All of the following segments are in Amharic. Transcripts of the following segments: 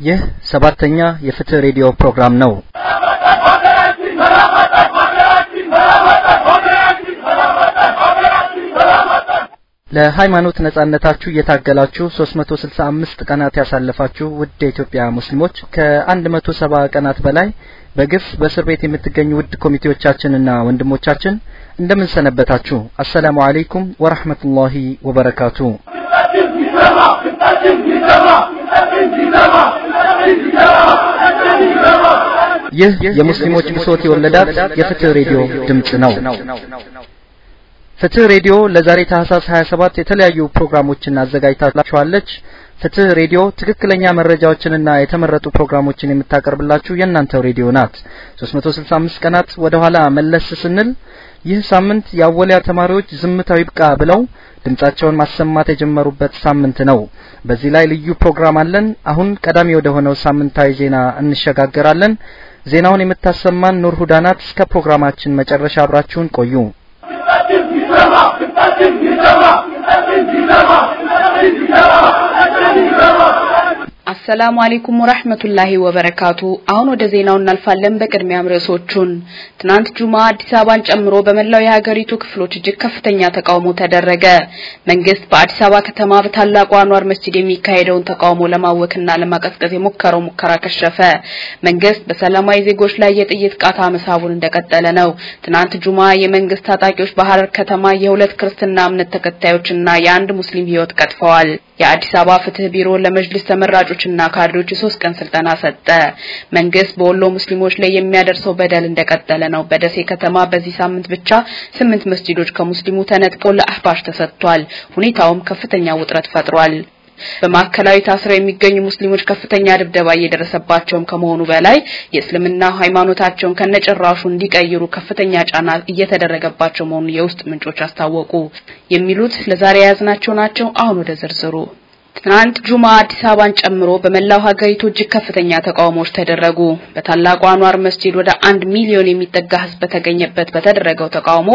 ይህ ሰባተኛ የፍትህ ሬዲዮ ፕሮግራም ነው። ለሃይማኖት ነጻነታችሁ እየታገላችሁ 365 ቀናት ያሳለፋችሁ ውድ የኢትዮጵያ ሙስሊሞች ከ170 ቀናት በላይ በግፍ በእስር ቤት የምትገኙ ውድ ኮሚቴዎቻችንና ወንድሞቻችን እንደምን ሰነበታችሁ? አሰላሙ አለይኩም ወራህመቱላሂ ወበረካቱ። ይህ የሙስሊሞች ብሶት የወለዳት የፍትህ ሬዲዮ ድምጽ ነው። ፍትህ ሬዲዮ ለዛሬ ታህሳስ 27 የተለያዩ ፕሮግራሞችን አዘጋጅታችኋለች። ፍትህ ሬዲዮ ትክክለኛ መረጃዎችንና የተመረጡ ፕሮግራሞችን የምታቀርብላችሁ የእናንተው ሬዲዮ ናት። 365 ቀናት ወደ ኋላ መለስ ስንል ይህ ሳምንት የአወሊያ ተማሪዎች ዝምታው ይብቃ ብለው ድምጻቸውን ማሰማት የጀመሩበት ሳምንት ነው። በዚህ ላይ ልዩ ፕሮግራም አለን። አሁን ቀዳሚ ወደ ሆነው ሳምንታዊ ዜና እንሸጋገራለን። ዜናውን የምታሰማን ኑር ሁዳናት። እስከ ፕሮግራማችን መጨረሻ አብራችሁን ቆዩ። አሰላሙ አለይኩም ወራህመቱላሂ ወበረካቱ። አሁን ወደ ዜናው እናልፋለን። በቅድሚያም ርዕሶቹን ትናንት ጁማ አዲስ አበባን ጨምሮ በመላው የሀገሪቱ ክፍሎች እጅግ ከፍተኛ ተቃውሞ ተደረገ። መንግስት በአዲስ አበባ ከተማ በታላቁ አንዋር መስጂድ የሚካሄደውን ተቃውሞ ለማወክና ለማቀዝቀዝ የሞከረው ሙከራ ከሸፈ። መንግስት በሰላማዊ ዜጎች ላይ የጥይት ቃታ መሳቡን እንደቀጠለ ነው። ትናንት ጁማ የመንግስት ታጣቂዎች በሐረር ከተማ የሁለት ክርስትና እምነት ተከታዮችና የአንድ ሙስሊም ህይወት ቀጥፈዋል። የአዲስ አበባ ፍትህ ቢሮ ለመጅሊስ ተመራጮችና ካድሬዎች የሶስት ቀን ስልጠና ሰጠ። መንግስት በወሎ ሙስሊሞች ላይ የሚያደርሰው በደል እንደቀጠለ ነው። በደሴ ከተማ በዚህ ሳምንት ብቻ ስምንት መስጂዶች ከሙስሊሙ ተነጥቀው ለአህባሽ ተሰጥቷል። ሁኔታውም ከፍተኛ ውጥረት ፈጥሯል። በማዕከላዊ ታስረው የሚገኙ ሙስሊሞች ከፍተኛ ድብደባ እየደረሰባቸውም ከመሆኑ በላይ የእስልምና ሃይማኖታቸውን ከነጭራሹ እንዲቀይሩ ከፍተኛ ጫና እየተደረገባቸው መሆኑን የውስጥ ምንጮች አስታወቁ። የሚሉት ለዛሬ የያዝናቸው ናቸው። አሁን ወደ ዝርዝሩ ትናንት ጁማ አዲስ አበባን ጨምሮ በመላው ሀገሪቱ እጅግ ከፍተኛ ተቃውሞዎች ተደረጉ። በታላቁ አንዋር መስጂድ ወደ አንድ ሚሊዮን የሚጠጋ ህዝብ በተገኘበት በተደረገው ተቃውሞ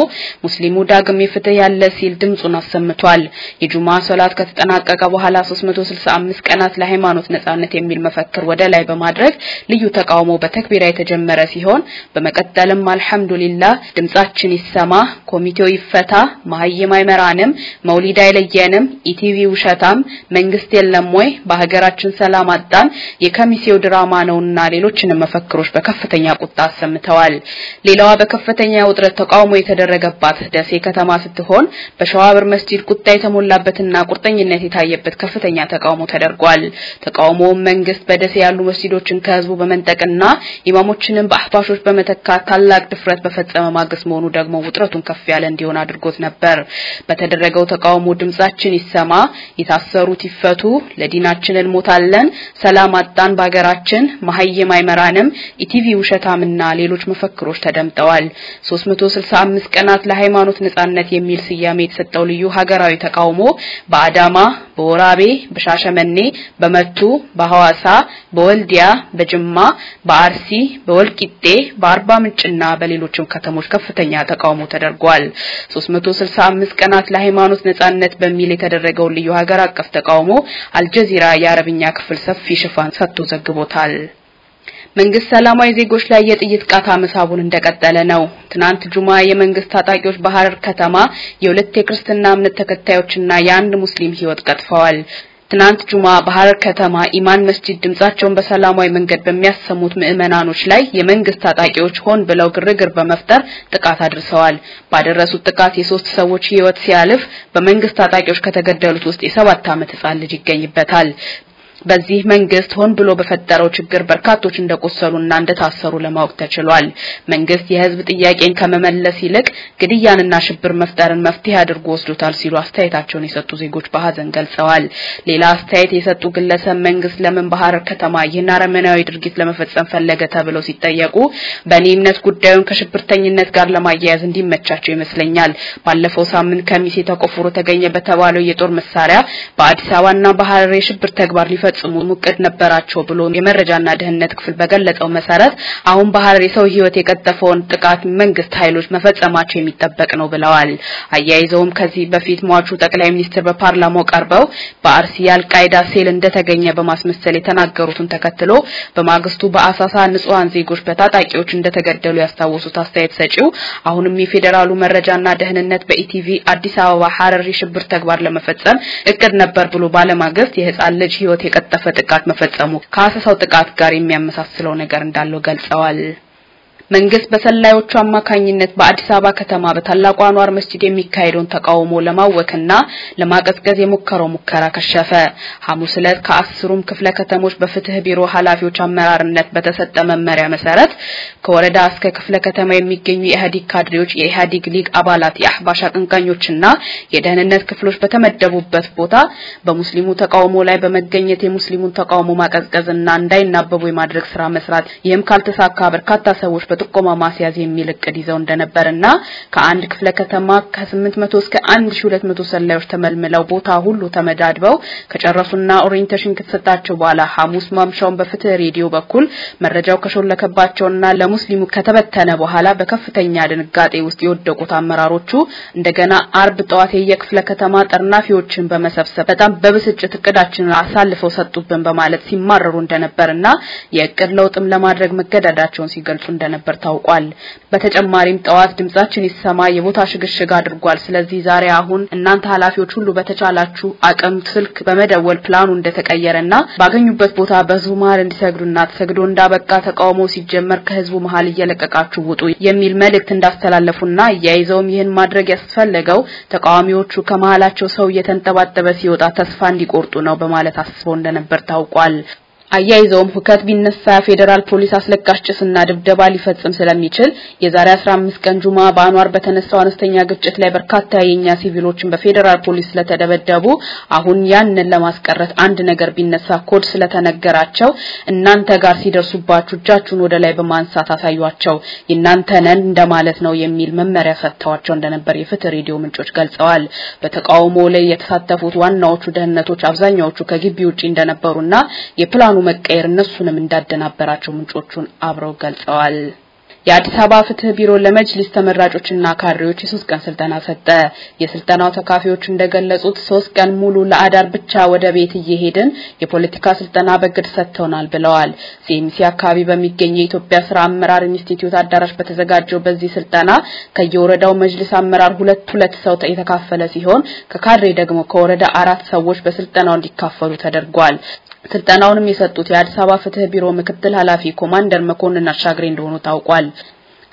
ሙስሊሙ ዳግም የፍትህ ያለ ሲል ድምጹን አሰምቷል። የጁማ ሶላት ከተጠናቀቀ በኋላ 365 ቀናት ለሃይማኖት ነጻነት የሚል መፈክር ወደ ላይ በማድረግ ልዩ ተቃውሞ በተክቢራ የተጀመረ ሲሆን በመቀጠልም አልሐምዱሊላህ፣ ድምጻችን ይሰማ፣ ኮሚቴው ይፈታ፣ መሀይም አይመራንም፣ መውሊድ አይለየንም፣ ኢቲቪ ውሸታም መንግስት የለም ወይ በሀገራችን ሰላም አጣን የከሚሴው ድራማ ነውና ሌሎችንም መፈክሮች በከፍተኛ ቁጣ አሰምተዋል። ሌላዋ በከፍተኛ ውጥረት ተቃውሞ የተደረገባት ደሴ ከተማ ስትሆን በሸዋብር መስጂድ ቁጣ የተሞላበትና ቁርጠኝነት የታየበት ከፍተኛ ተቃውሞ ተደርጓል። ተቃውሞውም መንግስት በደሴ ያሉ መስጂዶችን ከህዝቡ በመንጠቅና ኢማሞችንም በአህባሾች በመተካት ታላቅ ድፍረት በፈጸመ ማግስት መሆኑ ደግሞ ውጥረቱን ከፍ ያለ እንዲሆን አድርጎት ነበር። በተደረገው ተቃውሞ ድምጻችን ይሰማ፣ የታሰሩት ይፈቱ፣ ለዲናችን እንሞታለን፣ ሰላም አጣን በሀገራችን፣ መሀይም አይመራንም፣ ኢቲቪ ውሸታምና ሌሎች መፈክሮች ተደምጠዋል። 365 ቀናት ለሃይማኖት ነጻነት የሚል ስያሜ የተሰጠው ልዩ ሀገራዊ ተቃውሞ በአዳማ፣ በወራቤ፣ በሻሸመኔ፣ በመቱ፣ በሐዋሳ፣ በወልዲያ፣ በጅማ፣ በአርሲ፣ በወልቂጤ፣ በአርባ ምንጭና በሌሎችም ከተሞች ከፍተኛ ተቃውሞ ተደርጓል። 365 ቀናት ለሃይማኖት ነጻነት በሚል የተደረገው ልዩ ሀገር አቀፍ ተቃውሞ አልጀዚራ የአረብኛ ክፍል ሰፊ ሽፋን ሰጥቶ ዘግቦታል። መንግስት ሰላማዊ ዜጎች ላይ የጥይት ቃታ መሳቡን እንደቀጠለ ነው። ትናንት ጁማ የመንግስት ታጣቂዎች በሐረር ከተማ የሁለት የክርስትና እምነት ተከታዮችና የአንድ ሙስሊም ህይወት ቀጥፈዋል። ትናንት ጁማ በሐረር ከተማ ኢማን መስጂድ ድምጻቸውን በሰላማዊ መንገድ በሚያሰሙት ምዕመናኖች ላይ የመንግስት ታጣቂዎች ሆን ብለው ግርግር በመፍጠር ጥቃት አድርሰዋል። ባደረሱት ጥቃት የሶስት ሰዎች ህይወት ሲያልፍ በመንግስት ታጣቂዎች ከተገደሉት ውስጥ የሰባት ዓመት ህጻን ልጅ ይገኝበታል። በዚህ መንግስት ሆን ብሎ በፈጠረው ችግር በርካቶች እንደቆሰሉና እንደታሰሩ ለማወቅ ተችሏል። መንግስት የህዝብ ጥያቄን ከመመለስ ይልቅ ግድያንና ሽብር መፍጠርን መፍትሄ አድርጎ ወስዶታል ሲሉ አስተያየታቸውን የሰጡ ዜጎች በሀዘን ገልጸዋል። ሌላ አስተያየት የሰጡ ግለሰብ መንግስት ለምን በሐረር ከተማ ይህን አረመናዊ ድርጊት ለመፈጸም ፈለገ ተብለው ሲጠየቁ በእኔ እምነት ጉዳዩን ከሽብርተኝነት ጋር ለማያያዝ እንዲመቻቸው ይመስለኛል። ባለፈው ሳምንት ከሚሴ ተቆፍሮ ተገኘ በተባለው የጦር መሳሪያ በአዲስ አበባና በሐረር የሽብር ተግባር ሊፈ ሊፈጽሙ እቅድ ነበራቸው ብሎ የመረጃና ደህንነት ክፍል በገለጸው መሰረት አሁን በሐረር የሰው ህይወት የቀጠፈውን ጥቃት መንግስት ኃይሎች መፈጸማቸው የሚጠበቅ ነው ብለዋል። አያይዘውም ከዚህ በፊት ሟቹ ጠቅላይ ሚኒስትር በፓርላማው ቀርበው በአርሲ የአልቃይዳ ሴል እንደተገኘ በማስመሰል የተናገሩትን ተከትሎ በማግስቱ በአሳሳ ንጹሃን ዜጎች በታጣቂዎች እንደተገደሉ ያስታወሱት አስተያየት ሰጪው አሁንም የፌዴራሉ መረጃና ደህንነት በኢቲቪ አዲስ አበባ ሐረር የሽብር ተግባር ለመፈጸም እቅድ ነበር ብሎ ባለማግስት የህፃን ልጅ ህይወት የቀጠፈ ጥቃት መፈጸሙ ከአሳሳው ጥቃት ጋር የሚያመሳስለው ነገር እንዳለው ገልጸዋል። መንግስት በሰላዮቹ አማካኝነት በአዲስ አበባ ከተማ በታላቁ አንዋር መስጂድ የሚካሄደውን ተቃውሞ ለማወክና ለማቀዝቀዝ የሞከረው ሙከራ ከሸፈ። ሐሙስ ዕለት ከአስሩም ክፍለ ከተሞች በፍትህ ቢሮ ኃላፊዎች አመራርነት በተሰጠ መመሪያ መሰረት ከወረዳ እስከ ክፍለ ከተማ የሚገኙ የኢህአዴግ ካድሬዎች፣ የኢህአዴግ ሊግ አባላት፣ የአህባሽ አቀንቃኞችና የደህንነት ክፍሎች በተመደቡበት ቦታ በሙስሊሙ ተቃውሞ ላይ በመገኘት የሙስሊሙን ተቃውሞ ማቀዝቀዝና እንዳይናበቡ የማድረግ ስራ መስራት፣ ይህም ካልተሳካ በርካታ ሰዎች በጥቆማ ማስያዝ የሚል እቅድ ይዘው እንደነበርና ከአንድ ክፍለ ከተማ ከ800 እስከ 1200 ሰላዮች ተመልምለው ቦታ ሁሉ ተመዳድበው ከጨረሱና orientation ከተሰጣቸው በኋላ ሐሙስ ማምሻውን በፍትህ ሬዲዮ በኩል መረጃው ከሾለከባቸውና ለሙስሊሙ ከተበተነ በኋላ በከፍተኛ ድንጋጤ ውስጥ የወደቁት አመራሮቹ እንደገና አርብ ጠዋት የየክፍለ ከተማ ጠርናፊዎችን በመሰብሰብ በጣም በብስጭት እቅዳችንን አሳልፈው ሰጡብን በማለት ሲማረሩ እንደነበርና የእቅድ ለውጥም ለማድረግ መገደዳቸውን ሲገልጹ እንደነበር እንደነበር ታውቋል። በተጨማሪም ጠዋት ድምጻችን ይሰማ የቦታ ሽግሽግ አድርጓል። ስለዚህ ዛሬ አሁን እናንተ ኃላፊዎች ሁሉ በተቻላችሁ አቅም ስልክ በመደወል ፕላኑ እንደተቀየረና ባገኙበት ቦታ በህዝቡ መሀል እንዲሰግዱና ተሰግዶ እንዳበቃ ተቃውሞ ሲጀመር ከህዝቡ መሀል እየለቀቃችሁ ውጡ የሚል መልእክት እንዳስተላለፉና እያይዘውም ይህን ማድረግ ያስፈለገው ተቃዋሚዎቹ ከመሀላቸው ሰው እየተንጠባጠበ ሲወጣ ተስፋ እንዲቆርጡ ነው በማለት አስበው እንደነበር ታውቋል። አያይዘውም ሁከት ቢነሳ ፌዴራል ፖሊስ አስለቃሽ ጭስና ድብደባ ሊፈጽም ስለሚችል የዛሬ 15 ቀን ጁማ በአንዋር በተነሳው አነስተኛ ግጭት ላይ በርካታ የኛ ሲቪሎችን በፌዴራል ፖሊስ ስለተደበደቡ አሁን ያንን ለማስቀረት አንድ ነገር ቢነሳ ኮድ ስለተነገራቸው እናንተ ጋር ሲደርሱባችሁ እጃችሁን ወደ ላይ በማንሳት አሳዩአቸው የእናንተ ነን እንደማለት ነው የሚል መመሪያ ሰጥተዋቸው እንደነበር የፍትህ ሬዲዮ ምንጮች ገልጸዋል። በተቃውሞ ላይ የተሳተፉት ዋናዎቹ ደህንነቶች አብዛኛዎቹ ከግቢ ውጪ እንደነበሩና የፕላኑ መቀየር እነሱንም እንዳደናበራቸው ምንጮቹን አብረው ገልጸዋል። የአዲስ አበባ ፍትህ ቢሮ ለመጅሊስ ተመራጮችና ካድሬዎች የሶስት ቀን ስልጠና ሰጠ። የስልጠናው ተካፋዮች እንደገለጹት ሶስት ቀን ሙሉ ለአዳር ብቻ ወደ ቤት እየሄድን የፖለቲካ ስልጠና በግድ ሰጥተውናል ብለዋል። ሲኤምሲ አካባቢ በሚገኝ የኢትዮጵያ ስራ አመራር ኢንስቲትዩት አዳራሽ በተዘጋጀው በዚህ ስልጠና ከየወረዳው መጅሊስ አመራር ሁለት ሁለት ሰው የተካፈለ ሲሆን ከካድሬ ደግሞ ከወረዳ አራት ሰዎች በስልጠናው እንዲካፈሉ ተደርጓል። ስልጠናውንም የሰጡት የአዲስ አበባ ፍትህ ቢሮ ምክትል ኃላፊ ኮማንደር መኮንን አሻግሬ እንደሆኑ ታውቋል።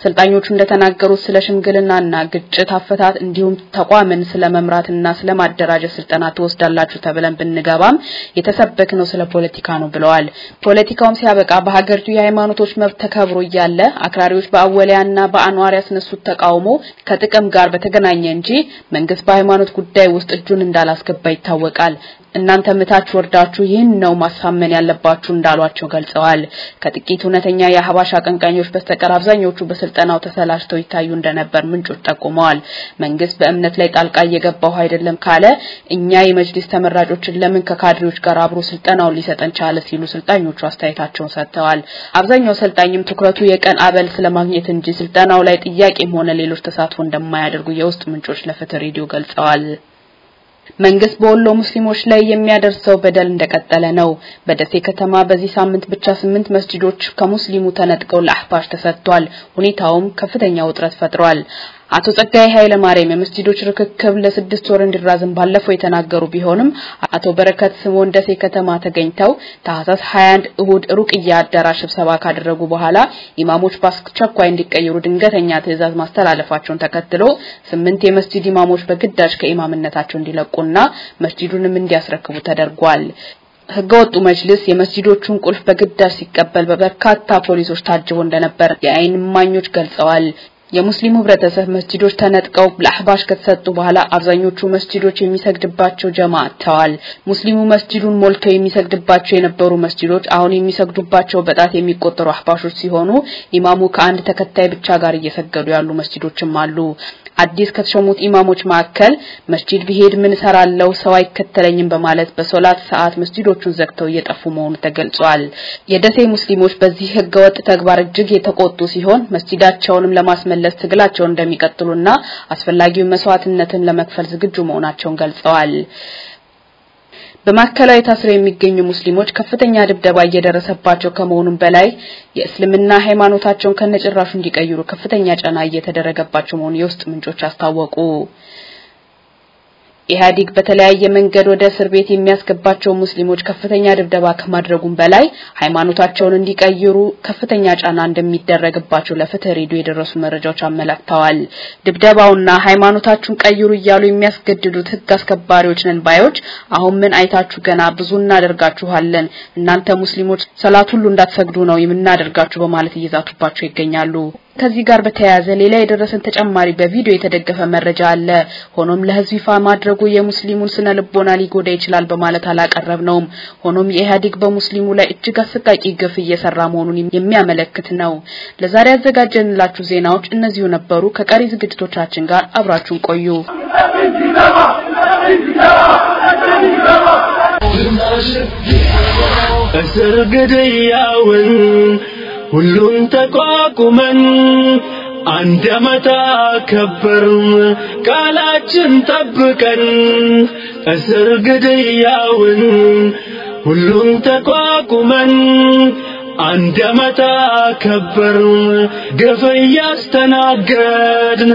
ሰልጣኞቹ እንደተናገሩት ስለ ሽምግልናና ግጭት አፈታት እንዲሁም ተቋምን ስለ መምራትና ስለ ማደራጀት ስልጠና ትወስዳላችሁ ተብለን ብንገባም የተሰበክነው ስለ ፖለቲካ ነው ብለዋል። ፖለቲካውም ሲያበቃ በሀገሪቱ የሃይማኖቶች መብት ተከብሮ እያለ አክራሪዎች በአወሊያና በአንዋር ያስነሱት ተቃውሞ ከጥቅም ጋር በተገናኘ እንጂ መንግስት በሃይማኖት ጉዳይ ውስጥ እጁን እንዳላስገባ ይታወቃል። እናንተ ምታች ወርዳችሁ ይህን ነው ማሳመን ያለባችሁ እንዳሏቸው ገልጸዋል። ከጥቂት እውነተኛ የአህባሽ አቀንቃኞች በስተቀር አብዛኞቹ በስልጠናው ተሰላችተው ይታዩ እንደነበር ምንጮች ጠቁመዋል። መንግስት በእምነት ላይ ጣልቃ እየገባው አይደለም ካለ እኛ የመጅሊስ ተመራጮችን ለምን ከካድሬዎች ጋር አብሮ ስልጠናውን ሊሰጠን ቻለ ሲሉ ሰልጣኞቹ አስተያየታቸውን ሰጥተዋል። አብዛኛው ሰልጣኝም ትኩረቱ የቀን አበል ስለማግኘት እንጂ ስልጠናው ላይ ጥያቄም ሆነ ሌሎች ተሳትፎ እንደማያደርጉ የውስጥ ምንጮች ለፍትህ ሬዲዮ ገልጸዋል። መንግስት በወሎ ሙስሊሞች ላይ የሚያደርሰው በደል እንደቀጠለ ነው። በደሴ ከተማ በዚህ ሳምንት ብቻ ስምንት መስጂዶች ከሙስሊሙ ተነጥቀው ለአህባሽ ተሰጥቷል። ሁኔታውም ከፍተኛ ውጥረት ፈጥሯል። አቶ ጸጋይ ኃይለ ማርያም የመስጂዶች ርክክብ ለስድስት ወር እንዲራዘም ባለፈው የተናገሩ ቢሆንም አቶ በረከት ስምኦን ደሴ ከተማ ተገኝተው ታህሳስ 21 እሁድ ሩቅያ አዳራሽ ስብሰባ ካደረጉ በኋላ ኢማሞች በአስቸኳይ እንዲቀየሩ ድንገተኛ ትዕዛዝ ማስተላለፋቸውን ተከትሎ ስምንት የመስጂድ ኢማሞች በግዳጅ ከኢማምነታቸው እንዲለቁና መስጂዱንም እንዲያስረክቡ ተደርጓል። ህገወጡ መጅልስ የመስጂዶቹን ቁልፍ በግዳጅ ሲቀበል በበርካታ ፖሊሶች ታጅቦ እንደነበር የአይን እማኞች ገልጸዋል። የሙስሊሙ ህብረተሰብ መስጂዶች ተነጥቀው ለአህባሽ ከተሰጡ በኋላ አብዛኞቹ መስጂዶች የሚሰግድባቸው ጀማ አጥተዋል። ሙስሊሙ መስጂዱን ሞልቶ የሚሰግድባቸው የነበሩ መስጂዶች አሁን የሚሰግዱባቸው በጣት የሚቆጠሩ አህባሾች ሲሆኑ ኢማሙ ከአንድ ተከታይ ብቻ ጋር እየሰገዱ ያሉ መስጂዶችም አሉ። አዲስ ከተሾሙት ኢማሞች መካከል መስጂድ ቢሄድ ምን እሰራለሁ ሰው አይከተለኝም በማለት በሶላት ሰዓት መስጂዶቹን ዘግተው እየጠፉ መሆኑ ተገልጿል። የደሴ ሙስሊሞች በዚህ ህገወጥ ተግባር እጅግ የተቆጡ ሲሆን መስጂዳቸውንም ለማስመለስ ትግላቸውን እንደሚቀጥሉና አስፈላጊውን መስዋዕትነትን ለመክፈል ዝግጁ መሆናቸውን ገልጸዋል። በማዕከላዊ ታስረው የሚገኙ ሙስሊሞች ከፍተኛ ድብደባ እየደረሰባቸው ከመሆኑም በላይ የእስልምና ሃይማኖታቸውን ከነጭራሹ እንዲቀይሩ ከፍተኛ ጫና እየተደረገባቸው መሆኑን የውስጥ ምንጮች አስታወቁ። ኢህአዲግ በተለያየ መንገድ ወደ እስር ቤት የሚያስገባቸው ሙስሊሞች ከፍተኛ ድብደባ ከማድረጉም በላይ ሃይማኖታቸውን እንዲቀይሩ ከፍተኛ ጫና እንደሚደረግባቸው ለፍትህ ሬዲዮ የደረሱ መረጃዎች አመላክተዋል። ድብደባውና ሃይማኖታችሁን ቀይሩ እያሉ የሚያስገድዱት ህግ አስከባሪዎች ነን ባዮች አሁን ምን አይታችሁ ገና ብዙ እናደርጋችኋለን፣ እናንተ ሙስሊሞች ሰላት ሁሉ እንዳትሰግዱ ነው የምናደርጋችሁ በማለት እየዛቱባቸው ይገኛሉ። ከዚህ ጋር በተያያዘ ሌላ የደረሰን ተጨማሪ በቪዲዮ የተደገፈ መረጃ አለ። ሆኖም ለህዝብ ይፋ ማድረጉ የሙስሊሙን ስነ ልቦና ሊጎዳ ይችላል በማለት አላቀረብነውም። ሆኖም የኢህአዴግ በሙስሊሙ ላይ እጅግ አሰቃቂ ግፍ እየሰራ መሆኑን የሚያመለክት ነው። ለዛሬ ያዘጋጀንላችሁ ዜናዎች እነዚሁ ነበሩ። ከቀሪ ዝግጅቶቻችን ጋር አብራችሁን ቆዩ። እስር ግድያውን ሁሉን ተቋቁመን አንድ አመት አከበርን ቃላችን ጠብቀን እስር ግድያውን ሁሉን ተቋቁመን አንድ አመት አከበርን ግፍ እያስተናገድን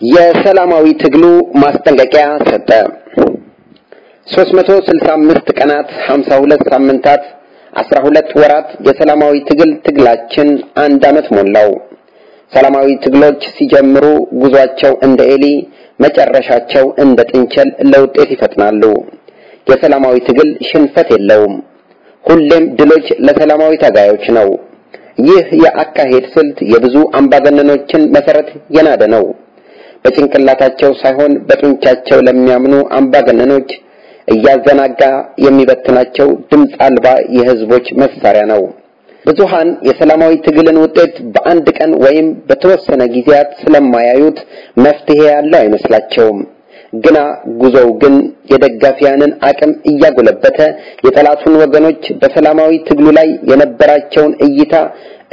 የሰላማዊ ትግሉ ማስጠንቀቂያ ሰጠ። 365 ቀናት 52 ሳምንታት 12 ወራት የሰላማዊ ትግል ትግላችን አንድ አመት ሞላው። ሰላማዊ ትግሎች ሲጀምሩ ጉዟቸው እንደ ኤሊ መጨረሻቸው እንደ ጥንቸል ለውጤት ይፈጥናሉ። የሰላማዊ ትግል ሽንፈት የለውም። ሁሌም ድሎች ለሰላማዊ ታጋዮች ነው። ይህ የአካሄድ ስልት የብዙ አምባገነኖችን መሰረት የናደ ነው። በጭንቅላታቸው ሳይሆን በጡንቻቸው ለሚያምኑ አምባገነኖች እያዘናጋ የሚበትናቸው ድምፅ አልባ የህዝቦች መሳሪያ ነው። ብዙሃን የሰላማዊ ትግልን ውጤት በአንድ ቀን ወይም በተወሰነ ጊዜያት ስለማያዩት መፍትሄ ያለው አይመስላቸውም። ግና ጉዞው ግን የደጋፊያንን አቅም እያጎለበተ የጠላቱን ወገኖች በሰላማዊ ትግሉ ላይ የነበራቸውን እይታ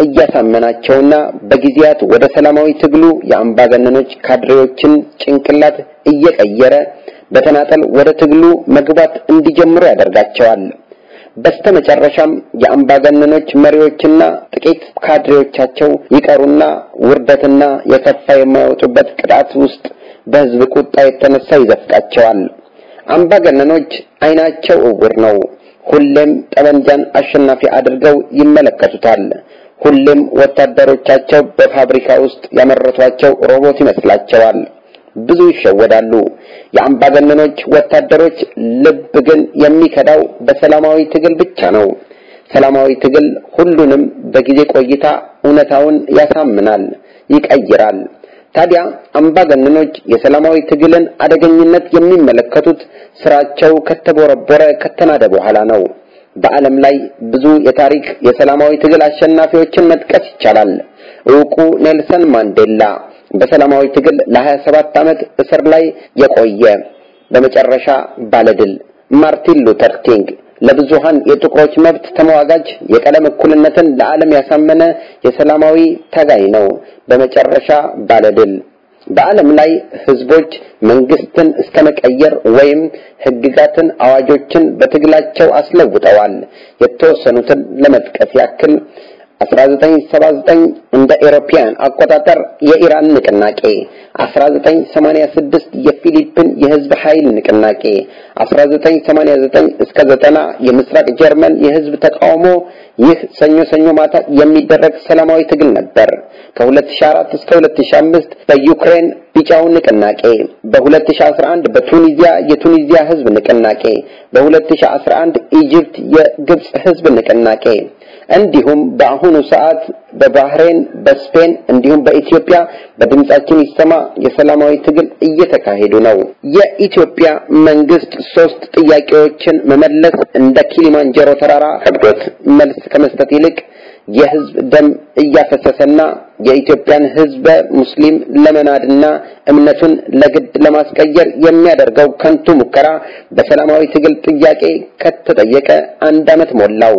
እያሳመናቸውና በጊዜያት ወደ ሰላማዊ ትግሉ የአምባገነኖች ካድሬዎችን ጭንቅላት እየቀየረ በተናጠል ወደ ትግሉ መግባት እንዲጀምሩ ያደርጋቸዋል። በስተመጨረሻም የአምባገነኖች መሪዎችና ጥቂት ካድሬዎቻቸው ይቀሩና ውርደትና የከፋ የማይወጡበት ቅጣት ውስጥ በህዝብ ቁጣ የተነሳ ይዘፍቃቸዋል። አምባገነኖች አይናቸው እውር ነው። ሁሌም ጠመንጃን አሸናፊ አድርገው ይመለከቱታል። ሁሌም ወታደሮቻቸው በፋብሪካ ውስጥ ያመረቷቸው ሮቦት ይመስላቸዋል። ብዙ ይሸወዳሉ። የአምባገነኖች ወታደሮች ልብ ግን የሚከዳው በሰላማዊ ትግል ብቻ ነው። ሰላማዊ ትግል ሁሉንም በጊዜ ቆይታ እውነታውን ያሳምናል፣ ይቀይራል። ታዲያ አምባገነኖች የሰላማዊ ትግልን አደገኝነት የሚመለከቱት ስራቸው ከተቦረቦረ ከተናደ በኋላ ነው። በዓለም ላይ ብዙ የታሪክ የሰላማዊ ትግል አሸናፊዎችን መጥቀስ ይቻላል። ዕውቁ ኔልሰን ማንዴላ በሰላማዊ ትግል ለ27 ዓመት እስር ላይ የቆየ በመጨረሻ ባለድል፣ ማርቲን ሉተር ኪንግ ለብዙሃን የጥቁሮች መብት ተሟጋጅ የቀለም እኩልነትን ለዓለም ያሳመነ የሰላማዊ ታጋይ ነው። በመጨረሻ ባለድል በዓለም ላይ ህዝቦች መንግስትን እስከ መቀየር ወይም ህግጋትን፣ አዋጆችን በትግላቸው አስለውጠዋል። የተወሰኑትን ለመጥቀስ ያክል 1979 እንደ European አቆጣጠር የኢራን ንቅናቄ፣ 1986 የፊሊፒን የህዝብ ኃይል ንቅናቄ፣ 1989 እስከ 90 የምስራቅ ጀርመን የህዝብ ተቃውሞ። ይህ ሰኞ ሰኞ ማታ የሚደረግ ሰላማዊ ትግል ነበር። ከ2004 እስከ 2005 በዩክሬን ቢጫው ንቅናቄ፣ በ2011 በቱኒዚያ የቱኒዚያ ህዝብ ንቅናቄ፣ በ2011 Egypt የግብጽ ህዝብ ንቅናቄ እንዲሁም በአሁኑ ሰዓት በባህሬን፣ በስፔን እንዲሁም በኢትዮጵያ በድምጻችን ይሰማ የሰላማዊ ትግል እየተካሄዱ ነው። የኢትዮጵያ መንግስት ሶስት ጥያቄዎችን መመለስ እንደ ኪሊማንጀሮ ተራራ ከብዶት መልስ ከመስጠት ይልቅ የህዝብ ደም እያፈሰሰና የኢትዮጵያን ህዝበ ሙስሊም ለመናድና እምነቱን ለግድ ለማስቀየር የሚያደርገው ከንቱ ሙከራ በሰላማዊ ትግል ጥያቄ ከተጠየቀ አንድ ዓመት ሞላው።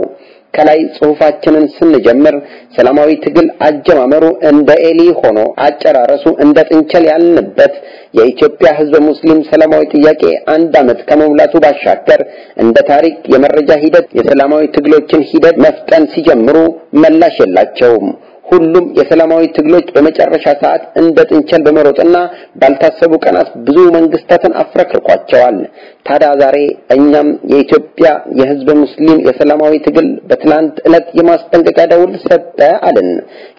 ከላይ ጽሁፋችንን ስንጀምር ሰላማዊ ትግል አጀማመሩ እንደ ኤሊ ሆኖ አጨራረሱ እንደ ጥንቸል ያልንበት የኢትዮጵያ ህዝበ ሙስሊም ሰላማዊ ጥያቄ አንድ ዓመት ከመሙላቱ ባሻገር እንደ ታሪክ የመረጃ ሂደት የሰላማዊ ትግሎችን ሂደት መፍጠን ሲጀምሩ መላሽ የላቸውም። ሁሉም የሰላማዊ ትግሎች በመጨረሻ ሰዓት እንደ ጥንቸል በመሮጥና ባልታሰቡ ቀናት ብዙ መንግስታትን አፍረክርኳቸዋል። ታዲያ ዛሬ እኛም የኢትዮጵያ የህዝብ ሙስሊም የሰላማዊ ትግል በትላንት ዕለት የማስጠንቀቂያ ደውል ሰጠ አልን።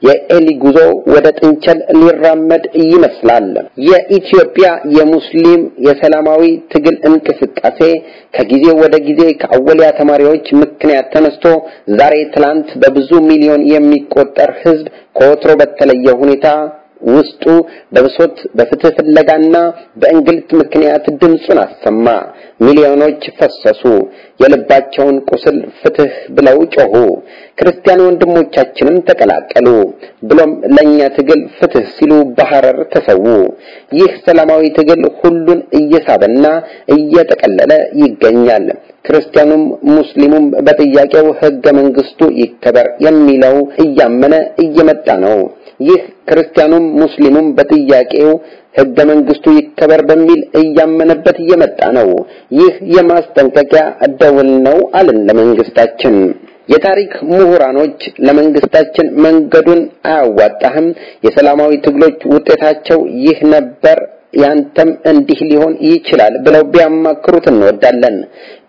የኤሊ ጉዞ ወደ ጥንቸል ሊራመድ ይመስላል። የኢትዮጵያ የሙስሊም የሰላማዊ ትግል እንቅስቃሴ ከጊዜ ወደ ጊዜ ከአወሊያ ተማሪዎች ምክንያት ተነስቶ ዛሬ ትላንት በብዙ ሚሊዮን የሚቆጠር ህዝብ ከወትሮ በተለየ ሁኔታ ውስጡ በብሶት በፍትህ ፍለጋና በእንግልት ምክንያት ድምፁን አሰማ። ሚሊዮኖች ፈሰሱ። የልባቸውን ቁስል ፍትህ ብለው ጮሁ። ክርስቲያን ወንድሞቻችንም ተቀላቀሉ። ብሎም ለኛ ትግል ፍትህ ሲሉ በሐረር ተሰዉ። ይህ ሰላማዊ ትግል ሁሉን እየሳበና እየጠቀለለ ይገኛል። ክርስቲያኑም ሙስሊሙም በጥያቄው ህገ መንግስቱ ይከበር የሚለው እያመነ እየመጣ ነው። ይህ ክርስቲያኑም ሙስሊሙም በጥያቄው ህገ መንግስቱ ይከበር በሚል እያመነበት እየመጣ ነው። ይህ የማስጠንቀቂያ ደውል ነው አለን ለመንግስታችን። የታሪክ ምሁራኖች ለመንግስታችን መንገዱን አያዋጣህም፣ የሰላማዊ ትግሎች ውጤታቸው ይህ ነበር ያንተም እንዲህ ሊሆን ይችላል ብለው ቢያማክሩት እንወዳለን።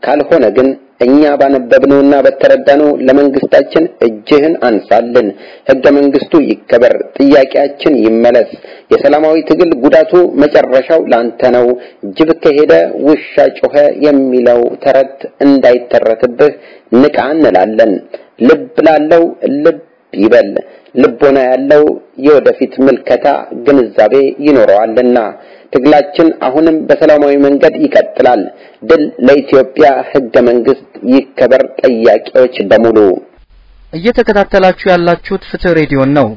ካልሆነ ግን እኛ ባነበብነውና በተረዳነው ለመንግስታችን እጅህን አንሳልን፣ ህገ መንግስቱ ይከበር፣ ጥያቄያችን ይመለስ፣ የሰላማዊ ትግል ጉዳቱ መጨረሻው ላንተ ነው፣ ጅብ ከሄደ ውሻ ጮኸ የሚለው ተረት እንዳይተረትብህ ንቃ እንላለን። ልብ ላለው ልብ ይበል፣ ልቦና ያለው የወደፊት ምልከታ ግንዛቤ ይኖረዋልና ትግላችን አሁንም በሰላማዊ መንገድ ይቀጥላል። ድል ለኢትዮጵያ ህገ መንግስት ይከበር ጠያቂዎች በሙሉ። እየተከታተላችሁ ያላችሁት ፍትህ ሬዲዮን ነው።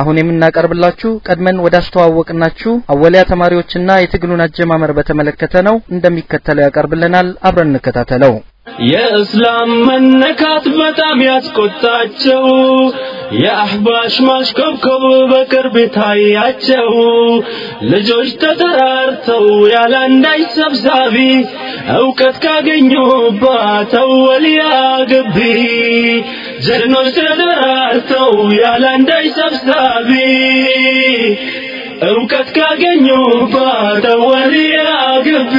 አሁን የምናቀርብላችሁ ቀድመን ወደ አስተዋወቅናችሁ አወሊያ ተማሪዎችና የትግሉን አጀማመር በተመለከተ ነው። እንደሚከተለው ያቀርብልናል። አብረን እንከታተለው። የእስላም መነካት በጣም ያስቆጣቸው የአህባሽ ማሽኮብኮብ በቅርብ ታያቸው ልጆች ተጠራርተው ያለ አንዳች ሰብሳቢ እውቀት ካገኙባት አወሊያ ግቢ ጀግኖች ተጠራርተው ያለ አንዳች ሰብሳቢ እውቀት ካገኙባት አወሊያ ግቢ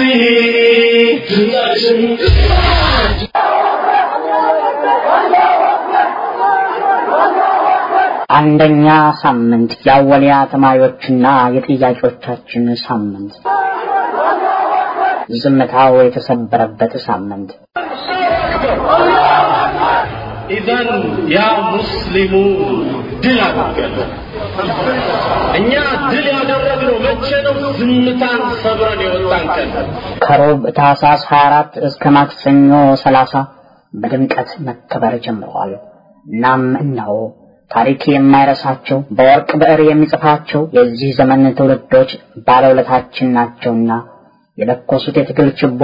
አንደኛ ሳምንት የአወሊያ ተማሪዎችና የጥያቄዎቻችን ሳምንት ዝምታው የተሰበረበት ሳምንት ኢዘን ያ ሙስሊሙ ድል አድርገን እኛ ድል ያደረግነው መቼ ነው? ዝምታን ሰብረን የወጣን ቀን ከሮብ ታህሳስ 24 እስከ ማክሰኞ 30 በድምቀት መከበር ጀምረዋል። እናም እነሆ ታሪክ የማይረሳቸው በወርቅ ብዕር የሚጽፋቸው የዚህ ዘመን ትውልዶች ባለውለታችን ናቸውና የለኮሱት የትግል ችቦ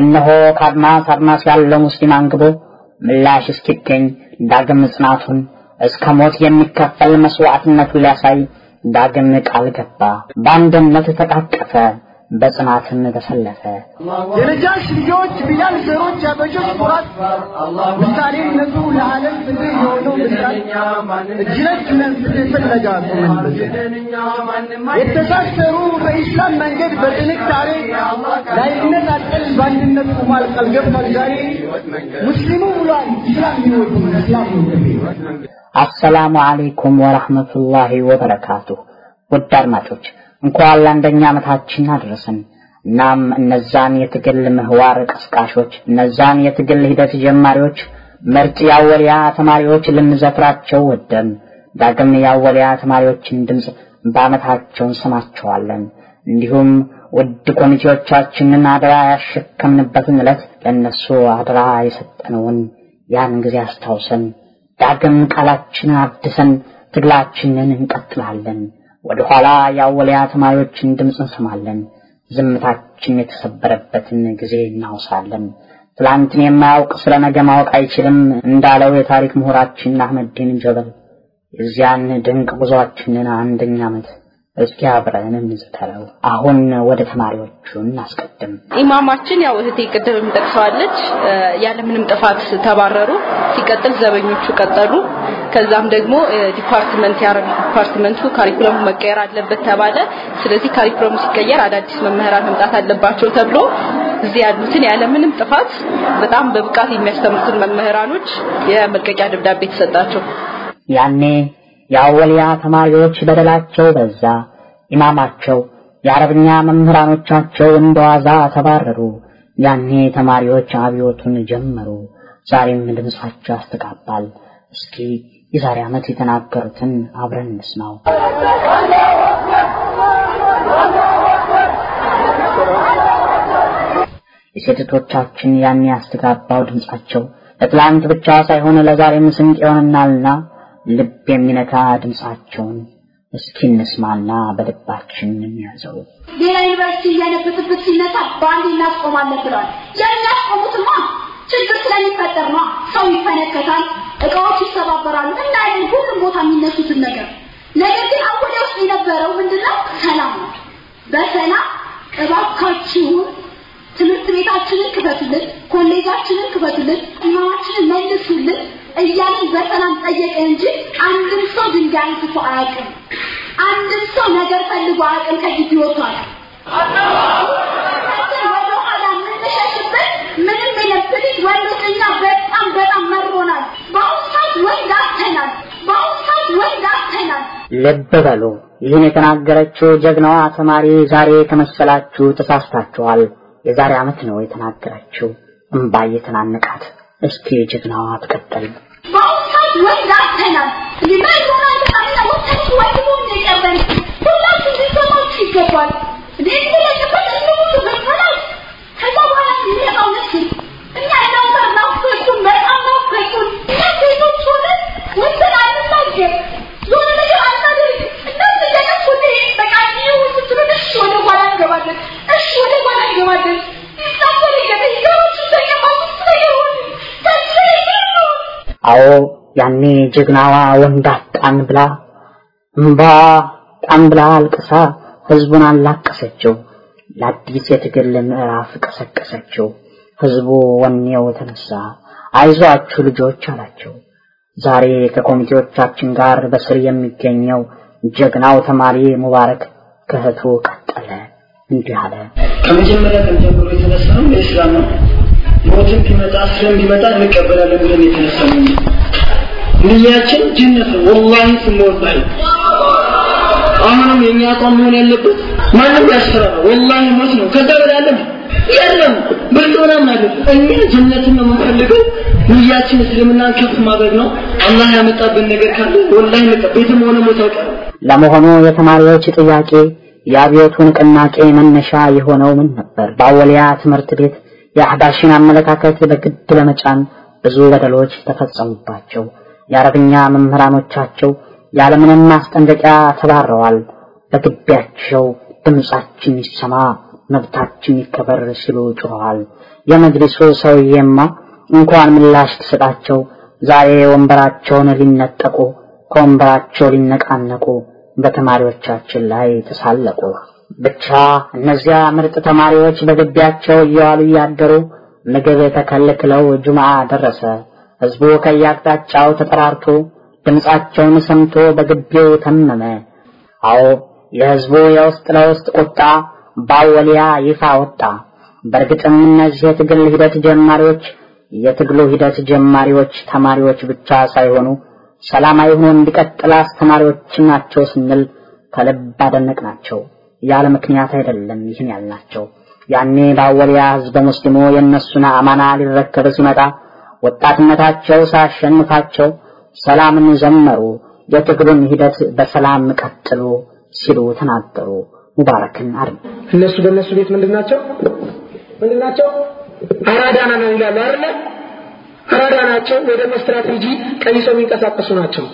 እነሆ ከአድማስ አድማስ ያለው ሙስሊም አንግቦ ምላሽ እስኪገኝ ዳግም ጽናቱን እስከ ሞት የሚከፈል መስዋዕትነቱን ሊያሳይ ዳግም ቃል ገባ። በአንድነት ተቃቀፈ፣ በጽናትም ተሰለፈ። የነጃሽ ልጆች ቢላል ዘሮች ያበሾች ኩራት ምሳሌነቱ ለዓለም ፍትህ የሆነው ብስራት እጅነት ፍትህ ፍለጋ የተሳሰሩ በኢስላም መንገድ በጥንካሬ ላይነት አቀል በአንድነት ቁሟል ቃል ገብቷል ዛሬ ሙስሊሙ ብሏል ኢስላም ይወዱ ኢስላም ይወዱ አሰላሙ አለይኩም ወራህመቱላሂ ወበረካቱ። ውድ አድማጮች እንኳን ለአንደኛ ዓመታችን አደረሰን። እናም እነዛን የትግል ምህዋር ቀስቃሾች፣ እነዛን የትግል ሂደት ጀማሪዎች ምርጥ የአወሊያ ተማሪዎች ልንዘክራቸው ወደን ዳግም የአወሊያ ተማሪዎችን ድምፅ በዓመታቸው እንሰማቸዋለን። እንዲሁም ውድ ኮሚቴዎቻችንን አደራ ያሸከምንበትን ዕለት ለእነሱ አደራ የሰጠነውን ያን ጊዜ አስታውሰን ዳግም ቃላችን አድሰን ትግላችንን እንቀጥላለን። ወደ ኋላ የአወሊያ ተማሪዎችን ድምፅ እንሰማለን። ዝምታችን የተሰበረበትን ጊዜ እናውሳለን። ትላንትን የማያውቅ ስለ ነገ ማወቅ አይችልም እንዳለው የታሪክ ምሁራችን አህመዲን ጀበል የዚያን ድንቅ ጉዟችንን አንደኛ ዓመት እስኪ አብረን እንዘከረው። አሁን ወደ ተማሪዎቹ እናስቀድም። ኢማማችን ያው እህቴ ቅድም ጠቅሰዋለች፣ ያለምንም ጥፋት ተባረሩ። ሲቀጥል ዘበኞቹ ቀጠሉ። ከዛም ደግሞ department የ Arabic department ኡ curriculum ኡ መቀየር አለበት ተባለ። ስለዚህ curriculum ኡ ሲቀየር አዳዲስ መምህራን መምጣት አለባቸው ተብሎ እዚህ ያሉትን ያለምንም ጥፋት በጣም በብቃት የሚያስተምሩትን መምህራኖች የመልቀቂያ ደብዳቤ ተሰጣቸው። ያኔ የአወሊያ ተማሪዎች በደላቸው በዛ። ኢማማቸው የአረብኛ መምህራኖቻቸው እንደዋዛ ተባረሩ። ያኔ ተማሪዎች አብዮቱን ጀመሩ። ዛሬም ድምጻቸው ያስተጋባል። እስኪ የዛሬ ዓመት የተናገሩትን አብረን እንስማው። የሴቶቻችን ያን ያስተጋባው ድምጻቸው ለትላንት ብቻ ሳይሆን ለዛሬም ስንቅ ይሆንናልና ልብ የሚነካ ድምጻቸውን እስኪ እንስማና በልባችን እንያዘው። ሌላ ዩኒቨርሲቲ እያነበትበት ሲነሳ በአንድ እናስቆማለን ብለዋል። የሚያስቆሙትማ ችግር ስለሚፈጠር ነው። ሰው ይፈነከታል፣ እቃዎች ይሰባበራሉ እና ሁሉም ቦታ የሚነሱትን ነገር ነገር ግን አወደ ውስጥ የነበረው ምንድነው? ሰላም ነው። በሰላም እባካችሁን ትምህርት ቤታችንን ክፈቱልን፣ ኮሌጃችንን ክፈቱልን፣ ኢማማችንን መልሱልን እያልን በሰላም ጠየቀ እንጂ አንድም ሰው ድንጋይ አንስቶ አያውቅም። አንድም ሰው ነገር ፈልጎ አያውቅም። ከግቢ ወጥቷል። ወደ ኋላ የምንሸሽበት ምንም የለም። please በጣም በጣም መሮናል። በአሁኑ ሰዓት ወንድ አጥተናል። በአሁኑ ሰዓት ወንድ አጥተናል። ልብ በሉ። ይህን የተናገረችው ጀግናዋ ተማሪ ዛሬ ከመሰላችሁ ተሳስታችኋል። የዛሬ ዓመት ነው የተናገረችው። እምባ እየተናነቃት እስኪ ጀግናዋ ትቀጥል። በአሁኑ ሰዓት ወንድ አጥተናል። ሊመር ሆናል። በጣም ወጣቱ ወንድ መሆን ነው የቀረን። ሁላችሁ ሊሰማችሁ ይገባል። እንዴት ለሽበት አዎ ያኔ ጀግናዋ ወንድ አጣን ብላ እምባ ጣን ብላ አልቅሳ ህዝቡን አላቀሰችው። ለአዲስ የትግል ምዕራፍ ቀሰቀሰችው። ህዝቡ ወኔው ተነሳ። አይዟችሁ ልጆች አላቸው። ዛሬ ከኮሚቴዎቻችን ጋር በስር የሚገኘው ጀግናው ተማሪ ሙባረክ ከእህቱ ቀጠለ። እንዲህ አለ። ከመጀመሪያ ቀን ጀምሮ የተነሳነው ለኢስላም ነው። ሞትን ቢመጣ ስለም ቢመጣ እንቀበላለን ብለን የተነሳነው ንያችን ጀነት ነው። ወላሂ ስንወጣይ አሁንም የኛ አቋም መሆን ያለበት ማንም ያስፈራራ ወላሂ ሞት ነው። ከዛ አለ የለም ምናምን አይደለም። እኛ ጀነትን ነው የምንፈልገው። ንያችን እስልምናን ከፍ ማድረግ ነው። አላህ ያመጣብን ነገር ካለ ወላሂ ቤትም ሆነ ሞት አይቀርም። ለመሆኑ የተማሪዎች ጥያቄ የአብዮቱ ንቅናቄ መነሻ የሆነው ምን ነበር? በአወሊያ ትምህርት ቤት የአህባሽን አመለካከት በግድ ለመጫን ብዙ በደሎች ተፈጸሙባቸው። የአረብኛ መምህራኖቻቸው ያለምንም ማስጠንቀቂያ ተባረዋል። በግቢያቸው ድምጻችን ይሰማ፣ መብታችን ይከበር ሲሉ ጮኸዋል። የመጅሊሱ ሰውዬማ እንኳን ምላሽ ተሰጣቸው፣ ዛሬ ወንበራቸውን ሊነጠቁ ከወንበራቸው ሊነቃነቁ በተማሪዎቻችን ላይ ተሳለቁ። ብቻ እነዚያ ምርጥ ተማሪዎች በግቢያቸው እየዋሉ እያደሩ ምግብ ተከልክለው ጁምዓ ደረሰ። ህዝቡ ከየአቅጣጫው ተጠራርቶ ድምፃቸውን ሰምቶ በግቢው ተመመ። አዎ የህዝቡ የውስጥ ለውስጥ ቁጣ ባወሊያ ይፋ ወጣ። በእርግጥም እነዚህ የትግል ሂደት ጀማሪዎች የትግሉ ሂደት ጀማሪዎች ተማሪዎች ብቻ ሳይሆኑ ሰላማዊ ሆኖ እንዲቀጥል አስተማሪዎች ናቸው ስንል ከልብ አደነቅናቸው። ያለ ምክንያት አይደለም ይህን ያልናቸው። ያኔ ባወሊያ ህዝበ ሙስሊሙ የእነሱን አማና ሊረከብ ሲመጣ ወጣትነታቸው ሳያሸንፋቸው ሰላምን ዘመሩ፣ የትግሉን ሂደት በሰላም ቀጥሉ ሲሉ ተናገሩ። ሙባረክን አር እነሱ በእነሱ ቤት ምንድን ናቸው? ምንድን ናቸው? አራዳ ነን ይላሉ አይደለ? አራዳ ናቸው ወደ ስትራቴጂ ቀይሰው የሚንቀሳቀሱ ናቸው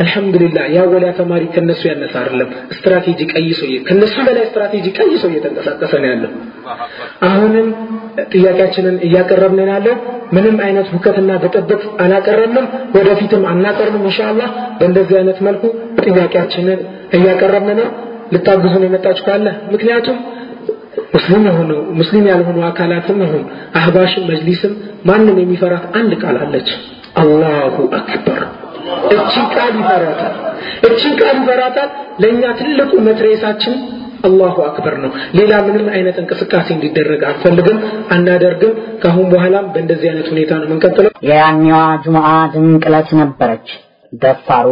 አልহামዱሊላህ የአወሊያ ተማሪ ከነሱ ያነሰ አይደለም። ስትራቴጂ ቀይሶ ከነሱ በላይ ስትራቴጂ ቀይሶ እየተንቀሳቀሰ ነው ያለው። አሁንም ጥያቄያችንን እያቀረብን ያለው። ምንም አይነት ሁከትና ብጥብጥ አላቀረብንም። ወደፊትም አናቀርብም ኢንሻአላህ። በእንደዚህ አይነት መልኩ ጥያቄያችንን እያቀረብን ነው። ልታግዙን የመጣችሁ ካለ ምክንያቱም ሙስሊም የሆኑ ሙስሊም ያልሆኑ አካላትም ይሁን አህባሽም መጅሊስም ማንም የሚፈራት አንድ ቃል አለች። አላሁ አክበር እቺን ቃል ይፈራታል። እቺን ቃል ይፈራታል። ለእኛ ትልቁ መትሬሳችን አላሁ አክበር ነው። ሌላ ምንም አይነት እንቅስቃሴ እንዲደረግ አንፈልግም አናደርግም። ካሁን በኋላም በእንደዚህ አይነት ሁኔታ ነው የምንቀጥለው። የያኔዋ ጁምዓ ድንቅ ዕለት ነበረች። ደፋሩ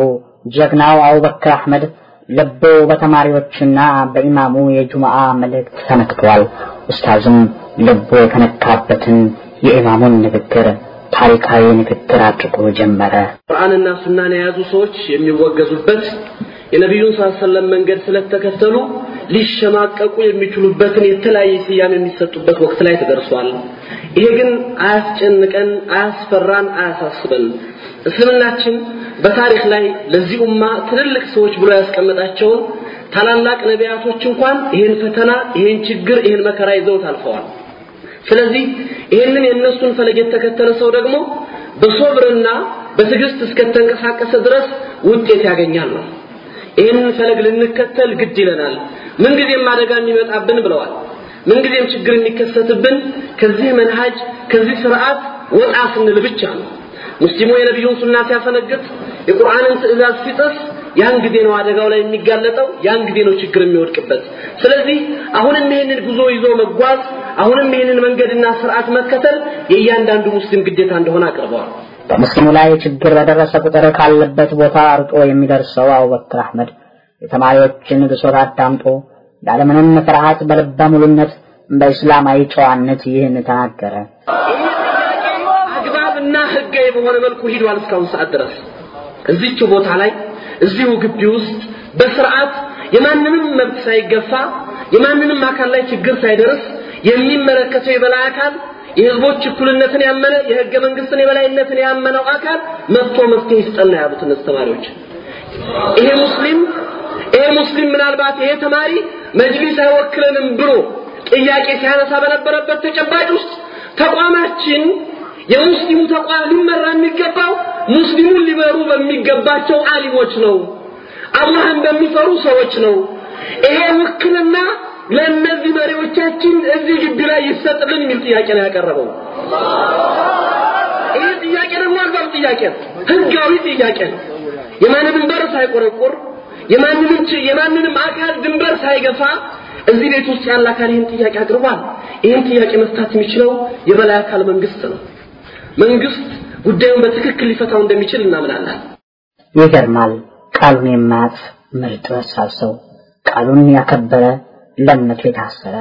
ጀግናው አቡበክር አህመድ ልቡ በተማሪዎችና በኢማሙ የጁምዓ መልእክት ተነክቷል። ኡስታዝም ልቡ የተነካበትን የኢማሙን ንግግር ታሪካዊ ንግግር አድርጎ ጀመረ። ቁርአንና ሱናን የያዙ ሰዎች የሚወገዙበት የነቢዩን ስ መንገድ ስለተከተሉ ሊሸማቀቁ የሚችሉበትን የተለያየ ስያሜ የሚሰጡበት ወቅት ላይ ተደርሷል። ይሄ ግን አያስጨንቀን አያስፈራን አያሳስበን። እስልምናችን በታሪክ ላይ ለዚህ ኡማ ትልልቅ ሰዎች ብሎ ያስቀመጣቸውን ታላላቅ ነቢያቶች እንኳን ይሄን ፈተና ይሄን ችግር ይሄን መከራ ይዘውት አልፈዋል ስለዚህ ይህንን የእነሱን ፈለግ የተከተለ ሰው ደግሞ በሶብርና በትዕግስት እስከተንቀሳቀሰ ድረስ ውጤት ያገኛል ነው። ይህንን ፈለግ ልንከተል ግድ ይለናል። ምንጊዜም አደጋ የሚመጣብን ብለዋል። ምንጊዜም ችግር የሚከሰትብን ከዚህ መንሃጅ ከዚህ ስርዓት ወጣ ስንል ብቻ ነው። ሙስሊሙ የነቢዩን ሱና ሲያፈነግጥ የቁርአንን ትእዛዝ ሲጥስ ያን ጊዜ ነው አደጋው ላይ የሚጋለጠው ያን ጊዜ ነው ችግር የሚወድቅበት። ስለዚህ አሁንም ይህንን ጉዞ ይዞ መጓዝ አሁንም ይህንን መንገድና ስርዓት መከተል የእያንዳንዱ ሙስሊም ግዴታ እንደሆነ አቅርበዋል። በሙስሊሙ ላይ ችግር በደረሰ ቁጥር ካለበት ቦታ አርጦ የሚደርሰው አቡበክር አህመድ የተማሪዎችን ብሶት አዳምጦ ያለምንም ፍርሃት በልበ ሙሉነት በእስላማዊ ጨዋነት ይህን ተናገረ። አግባብና ህጋዊ በሆነ መልኩ ሂዷል እስካሁን ሰዓት ድረስ። እዚች ቦታ ላይ እዚሁ ግቢ ውስጥ በስርዓት የማንንም መብት ሳይገፋ የማንንም አካል ላይ ችግር ሳይደርስ የሚመለከተው የበላይ አካል የህዝቦች እኩልነትን ያመነ የህገ መንግስትን የበላይነትን ያመነው አካል መጥቶ መፍትሄ ይስጠና ያሉት እነዚህ ተማሪዎች። ይሄ ሙስሊም ይሄ ሙስሊም ምናልባት ይሄ ተማሪ መጅሊስ አይወክለንም ብሎ ጥያቄ ሲያነሳ በነበረበት ተጨባጭ ውስጥ ተቋማችን የሙስሊሙ ተቋም ሊመራ የሚገባው ሙስሊሙን ሊመሩ በሚገባቸው አሊሞች ነው። አላህን በሚፈሩ ሰዎች ነው። ይሄ ውክልና ለእነዚህ መሪዎቻችን እዚህ ግቢ ላይ ይሰጥልን የሚል ጥያቄ ነው ያቀረበው። ይህ ጥያቄ ደግሞ አግባብ ጥያቄ ነው። ህጋዊ ጥያቄ ነው። የማንንም በር ሳይቆረቁር የማንንም የማንንም አካል ድንበር ሳይገፋ እዚህ ቤት ውስጥ ያለ አካል ይህን ጥያቄ አቅርቧል። ይህን ጥያቄ መፍታት የሚችለው የበላይ አካል መንግስት ነው መንግስት ጉዳዩን በትክክል ሊፈታው እንደሚችል እናምናለን። ይገርማል። ቃሉን የማያጥፍ ምርጥ በሳል ሰው ቃሉን ያከበረ ለእምነቱ የታሰረ።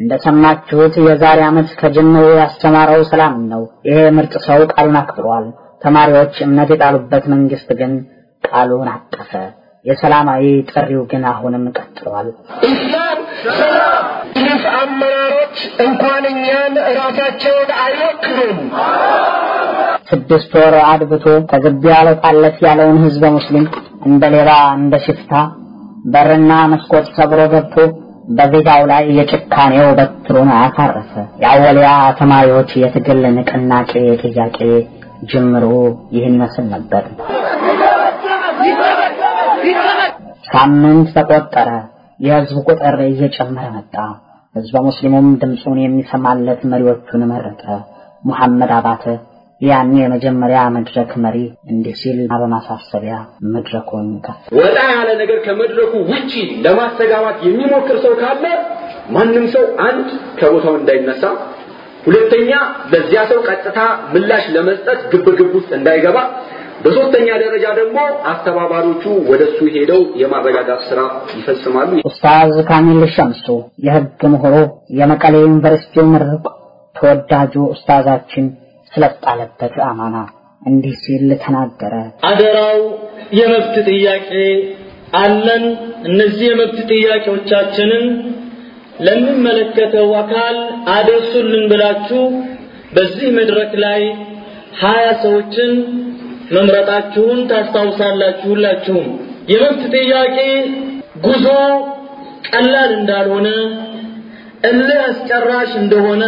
እንደሰማችሁት የዛሬ ዓመት ከጀምሮ ያስተማረው ሰላም ነው። ይሄ ምርጥ ሰው ቃሉን አክብሯል። ተማሪዎች እምነት የጣሉበት መንግስት ግን ቃሉን አጠፈ የሰላማዊ ጥሪው ግን አሁንም ቀጥሏል። ኢስላም ሰላም! ይህ አመራሮች እንኳን እኛን ራሳቸውን አይወክሉም! ስድስት ወር አድብቶ ከግቢ አለቃለት ያለውን ህዝበ ሙስሊም እንደ ሌባ እንደ ሽፍታ በርና መስኮት ሰብሮ ገብቶ በዜጋው ላይ የጭካኔው በትሩን አሳረፈ። የአወሊያ ተማሪዎች የትግል ንቅናቄ ጥያቄ ጅምሩ ይህን ይመስል ነበር ሳምንት ተቆጠረ። የህዝቡ ቁጥር እየጨመረ መጣ። ህዝበ ሙስሊሙም ድምፁን የሚሰማለት መሪዎቹን መረጠ። ሙሐመድ አባተ ያን የመጀመሪያ መድረክ መሪ እንዲህ ሲል በማሳሰቢያ መድረኩን ከፍ ወጣ ያለ ነገር ከመድረኩ ውጪ ለማስተጋባት የሚሞክር ሰው ካለ ማንም ሰው አንድ ከቦታው እንዳይነሳ ሁለተኛ ለዚያ ሰው ቀጥታ ምላሽ ለመስጠት ግብግብ ውስጥ እንዳይገባ በሶስተኛ ደረጃ ደግሞ አስተባባሪዎቹ ወደሱ ሄደው የማረጋጋት ስራ ይፈጽማሉ። ኡስታዝ ካሚል ሸምሱ የህግ ምሁሩ የመቀሌ ዩኒቨርሲቲ ምሩቅ ተወዳጁ ኡስታዛችን ስለጣለበት አማና እንዲህ ሲል ተናገረ። አደራው የመብት ጥያቄ አለን። እነዚህ የመብት ጥያቄዎቻችንን ለሚመለከተው አካል አደርሱልን ብላችሁ በዚህ መድረክ ላይ ሀያ ሰዎችን መምረጣችሁን ታስታውሳላችሁ ሁላችሁም። የመብት ጥያቄ ጉዞ ቀላል እንዳልሆነ እልህ አስጨራሽ እንደሆነ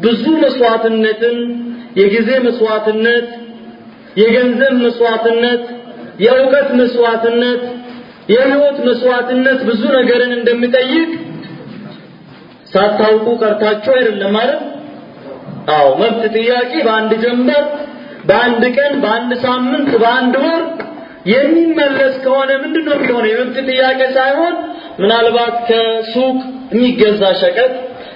ብዙ መስዋዕትነትን፣ የጊዜ መስዋዕትነት፣ የገንዘብ መስዋዕትነት፣ የእውቀት መስዋዕትነት፣ የህይወት መስዋዕትነት ብዙ ነገርን እንደሚጠይቅ ሳታውቁ ቀርታችሁ አይደለም ማለት አዎ መብት ጥያቄ በአንድ ጀንበር በአንድ ቀን በአንድ ሳምንት በአንድ ወር የሚመለስ ከሆነ ምንድን ነው የሚሆነው? የመብት ጥያቄ ሳይሆን ምናልባት ከሱቅ የሚገዛ ሸቀጥ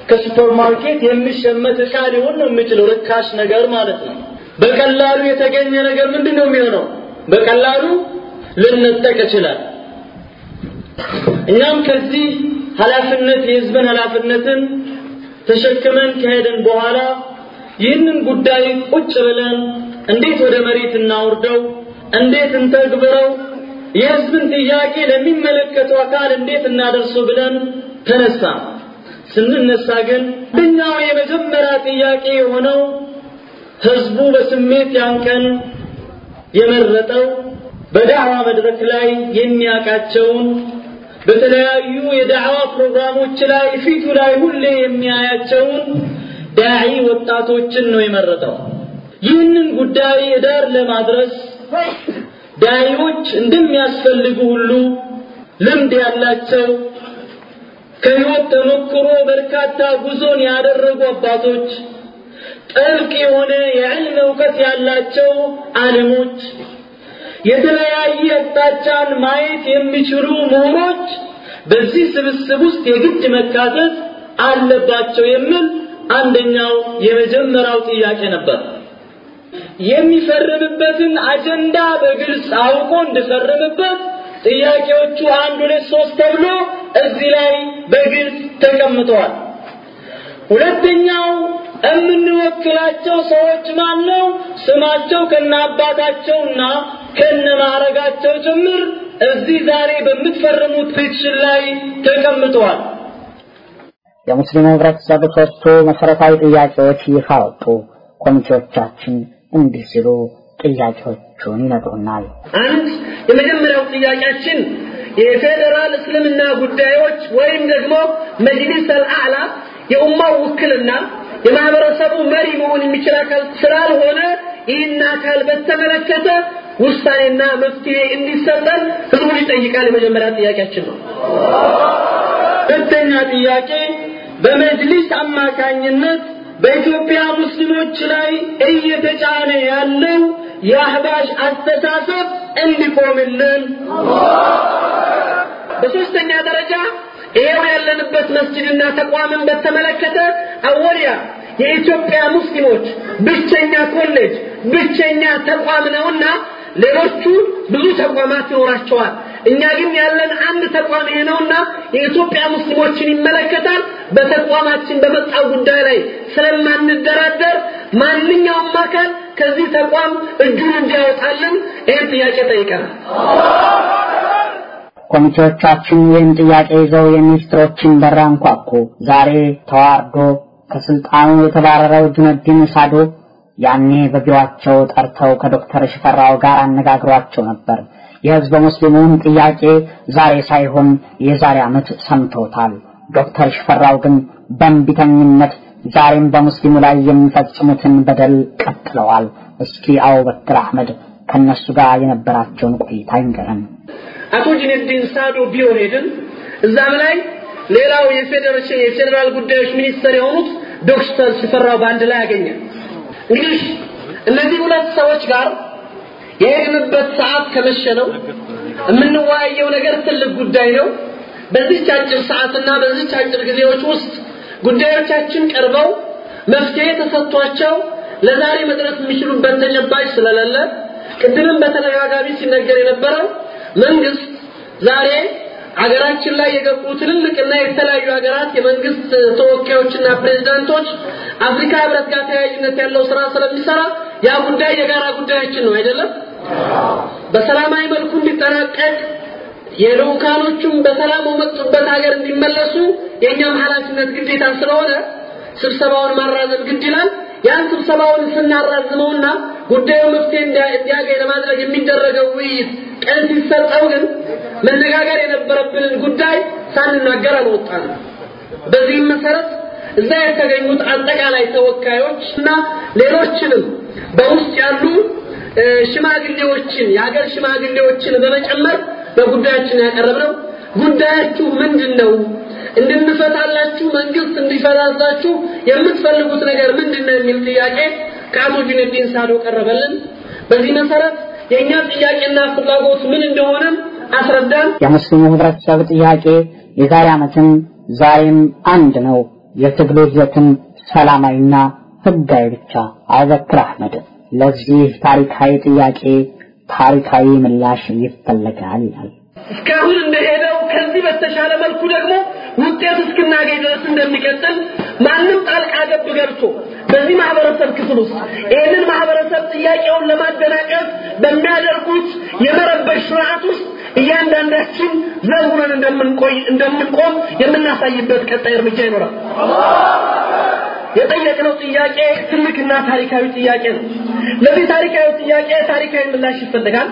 ከሱፐር ማርኬት የሚሸመት እቃ ሊሆን ነው የሚችለው ርካሽ ነገር ማለት ነው። በቀላሉ የተገኘ ነገር ምንድን ነው የሚሆነው? በቀላሉ ሊነጠቅ ይችላል። እኛም ከዚህ ኃላፊነት የህዝብን ኃላፊነትን ተሸክመን ከሄድን በኋላ ይህንን ጉዳይ ቁጭ ብለን እንዴት ወደ መሬት እናውርደው፣ እንዴት እንተግብረው፣ የህዝብን ጥያቄ ለሚመለከተው አካል እንዴት እናደርሰው ብለን ተነሳ። ስንነሳ ግን ብኛው የመጀመሪያ ጥያቄ የሆነው ህዝቡ በስሜት ያንቀን የመረጠው በዳዕዋ መድረክ ላይ የሚያውቃቸውን በተለያዩ የዳዕዋ ፕሮግራሞች ላይ ፊቱ ላይ ሁሌ የሚያያቸውን ዳዒ ወጣቶችን ነው የመረጠው። ይህንን ጉዳይ ዳር ለማድረስ ዳዒዎች እንደሚያስፈልጉ ሁሉ ልምድ ያላቸው ከህይወት ተሞክሮ በርካታ ጉዞን ያደረጉ አባቶች፣ ጥልቅ የሆነ የዕልም እውቀት ያላቸው ዓለሞች፣ የተለያየ አቅጣጫን ማየት የሚችሉ ምሁሮች በዚህ ስብስብ ውስጥ የግድ መካተት አለባቸው የሚል አንደኛው የመጀመሪያው ጥያቄ ነበር። የሚፈርምበትን አጀንዳ በግልጽ አውቆ እንዲፈርምበት ጥያቄዎቹ አንድ ሁለት ሶስት ተብሎ እዚህ ላይ በግልጽ ተቀምጠዋል። ሁለተኛው የምንወክላቸው ሰዎች ማን ነው? ስማቸው ከነ አባታቸውና ከነ ማዕረጋቸው ጭምር እዚህ ዛሬ በምትፈርሙት ፔቲሽን ላይ ተቀምጠዋል። የሙስሊሙ ህብረተሰብ ሶስቱ መሰረታዊ ጥያቄዎች ይፋ ወጡ። ኮሚቴዎቻችን እንዲህ ሲሉ ጥያቄዎቹን ይነግሩናል። አንድ የመጀመሪያው ጥያቄያችን የፌዴራል እስልምና ጉዳዮች ወይም ደግሞ መጅሊስ አልአዕላ የኡማው ውክልና የማህበረሰቡ መሪ መሆን የሚችል አካል ስላልሆነ ይህን አካል በተመለከተ ውሳኔና መፍትሄ እንዲሰጠን ህዝቡን ይጠይቃል። የመጀመሪያ ጥያቄያችን ነው። ሁለተኛ ጥያቄ በመጅሊስ አማካኝነት በኢትዮጵያ ሙስሊሞች ላይ እየተጫነ ያለው የአህባሽ አስተሳሰብ እንዲቆምልን። በሶስተኛ ደረጃ ይሄው ያለንበት መስጂድና ተቋምን በተመለከተ አወሊያ የኢትዮጵያ ሙስሊሞች ብቸኛ ኮሌጅ ብቸኛ ተቋም ነውና ሌሎቹ ብዙ ተቋማት ይኖራቸዋል። እኛ ግን ያለን አንድ ተቋም ይሄ ነውና የኢትዮጵያ ሙስሊሞችን ይመለከታል። በተቋማችን በመጣው ጉዳይ ላይ ስለማንደራደር ማንኛውም አካል ከዚህ ተቋም እጁን እንዲያወጣልን ይህን ጥያቄ ጠይቀናል። ኮሚቴዎቻችን ይህን ጥያቄ ይዘው የሚኒስትሮችን በር አንኳኩ። ዛሬ ተዋርዶ ከስልጣኑ የተባረረው ጁነዲን ሳዶ ያኔ በቢሮአቸው ጠርተው ከዶክተር ሽፈራው ጋር አነጋግሯቸው ነበር። የህዝበ ሙስሊሙን ጥያቄ ዛሬ ሳይሆን የዛሬ ዓመት ሰምተውታል። ዶክተር ሽፈራው ግን በእንቢተኝነት ዛሬም በሙስሊሙ ላይ የሚፈጽሙትን በደል ቀጥለዋል። እስኪ አቡበክር አህመድ ከነሱ ጋር የነበራቸውን ቆይታ ይንገረን። አቶ ጁነዲን ሳዶ ቢሮ እዛም ላይ ሌላው የፌዴሬሽን የፌዴራል ጉዳዮች ሚኒስትር የሆኑት ዶክተር ሽፈራው በአንድ ላይ አገኘ። እንግዲህ እነዚህ ሁለት ሰዎች ጋር የሄድንበት ሰዓት ከመሸ ነው። የምንወያየው ነገር ትልቅ ጉዳይ ነው። በዚች አጭር ሰዓትና በዚች አጭር ጊዜዎች ውስጥ ጉዳዮቻችን ቀርበው መፍትሄ ተሰጥቷቸው ለዛሬ መድረስ የሚችሉበት ተጨባጭ ስለሌለ ቅድምም በተደጋጋሚ ሲነገር የነበረው መንግስት ዛሬ ሀገራችን ላይ የገቡ ትልልቅና የተለያዩ ሀገራት የመንግስት ተወካዮችና ፕሬዝዳንቶች አፍሪካ ህብረት ጋር ተያያዥነት ያለው ስራ ስለሚሰራ ያ ጉዳይ የጋራ ጉዳያችን ነው አይደለም? በሰላማዊ መልኩ እንዲጠናቀቅ የልኡካኖቹም በሰላም መጡበት ሀገር እንዲመለሱ የእኛም ኃላፊነት ግዴታ ስለሆነ ስብሰባውን ማራዘም ግድ ይላል። ያን ስብሰባውን ስናራዝመውና ጉዳዩ መፍትሄ እንዲያገኝ ለማድረግ የሚደረገው ውይይት ቀን ሲሰጠው ግን መነጋገር የነበረብንን ጉዳይ ሳንናገር አልወጣንም። በዚህም መሰረት እዛ የተገኙት አጠቃላይ ተወካዮች እና ሌሎችንም በውስጥ ያሉ ሽማግሌዎችን የሀገር ሽማግሌዎችን በመጨመር በጉዳያችን ያቀረብነው ጉዳያችሁ ምንድን ነው? እንድንፈታላችሁ መንግስት እንዲፈታላችሁ የምትፈልጉት ነገር ምንድን ነው የሚል ጥያቄ ከአቶ ጁነዲን ሳዶ ቀረበልን። በዚህ መሰረት የእኛ ጥያቄና ፍላጎት ምን እንደሆነም አስረዳን። የሙስሊሙ ህብረተሰብ ጥያቄ የዛሬ ዓመትም ዛሬም አንድ ነው። የትግሉ ይዘትም ሰላማዊና ህጋዊ ብቻ። አቡበክር አህመድ ለዚህ ታሪካዊ ጥያቄ ታሪካዊ ምላሽ ይፈለጋል ይላል። እስካሁን እንደሄደው ከዚህ በተሻለ መልኩ ደግሞ ውጤት እስክናገኝ ድረስ እንደሚቀጥል ማንም ጣልቃ ገብ ገብቶ በዚህ ማህበረሰብ ክፍል ውስጥ ይህንን ማህበረሰብ ጥያቄውን ለማደናቀፍ በሚያደርጉት የመረበሽ ስርዓት ውስጥ እያንዳንዳችን ዘውረን እንደምንቆይ እንደምንቆም የምናሳይበት ቀጣይ እርምጃ ይኖራል። የጠየቅነው ጥያቄ ትልቅና ታሪካዊ ጥያቄ ነው። ለዚህ ታሪካዊ ጥያቄ ታሪካዊ ምላሽ ይፈልጋል።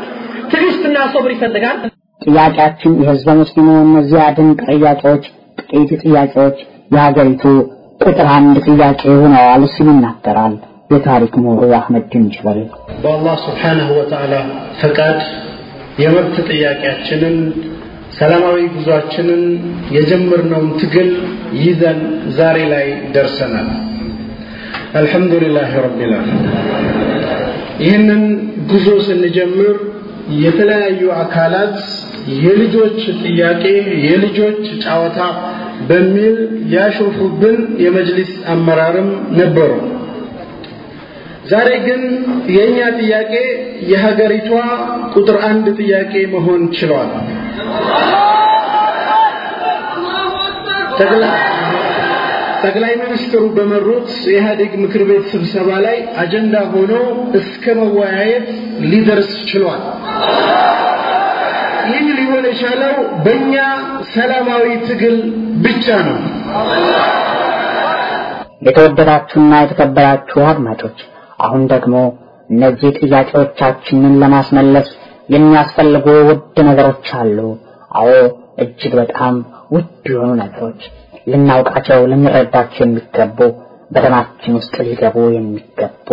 ትዕግስትና ሶብር ይፈልጋል። ጥያቄያችን የህዝበ ሙስሊሙ እነዚያ ድንቅ ጥያቄዎች ጥቂት ጥያቄዎች የሀገሪቱ ቁጥር አንድ ጥያቄ ሆነዋል ሲል ይናገራል የታሪክ ምሁሩ አህመድ ድንጅበል። በአላህ ስብሓንሁ ወተዓላ ፈቃድ የመብት ጥያቄያችንን ሰላማዊ ጉዟችንን የጀመርነውን ትግል ይዘን ዛሬ ላይ ደርሰናል። አልሐምዱሊላህ ዓለሚን። ይህንን ጉዞ ስንጀምር የተለያዩ አካላት የልጆች ጥያቄ የልጆች ጨዋታ በሚል ያሾፉብን የመጅሊስ አመራርም ነበሩ። ዛሬ ግን የእኛ ጥያቄ የሀገሪቷ ቁጥር አንድ ጥያቄ መሆን ችሏል። ጠቅላይ ሚኒስትሩ በመሩት የኢህአዴግ ምክር ቤት ስብሰባ ላይ አጀንዳ ሆኖ እስከ መወያየት ሊደርስ ችሏል። የቻለው በእኛ ሰላማዊ ትግል ብቻ ነው። የተወደዳችሁና የተከበራችሁ አድማጮች አሁን ደግሞ እነዚህ ጥያቄዎቻችንን ለማስመለስ የሚያስፈልጉ ውድ ነገሮች አሉ። አዎ እጅግ በጣም ውድ የሆኑ ነገሮች ልናውቃቸው ልንረዳቸው የሚገቡ በደማችን ውስጥ ሊገቡ የሚገቡ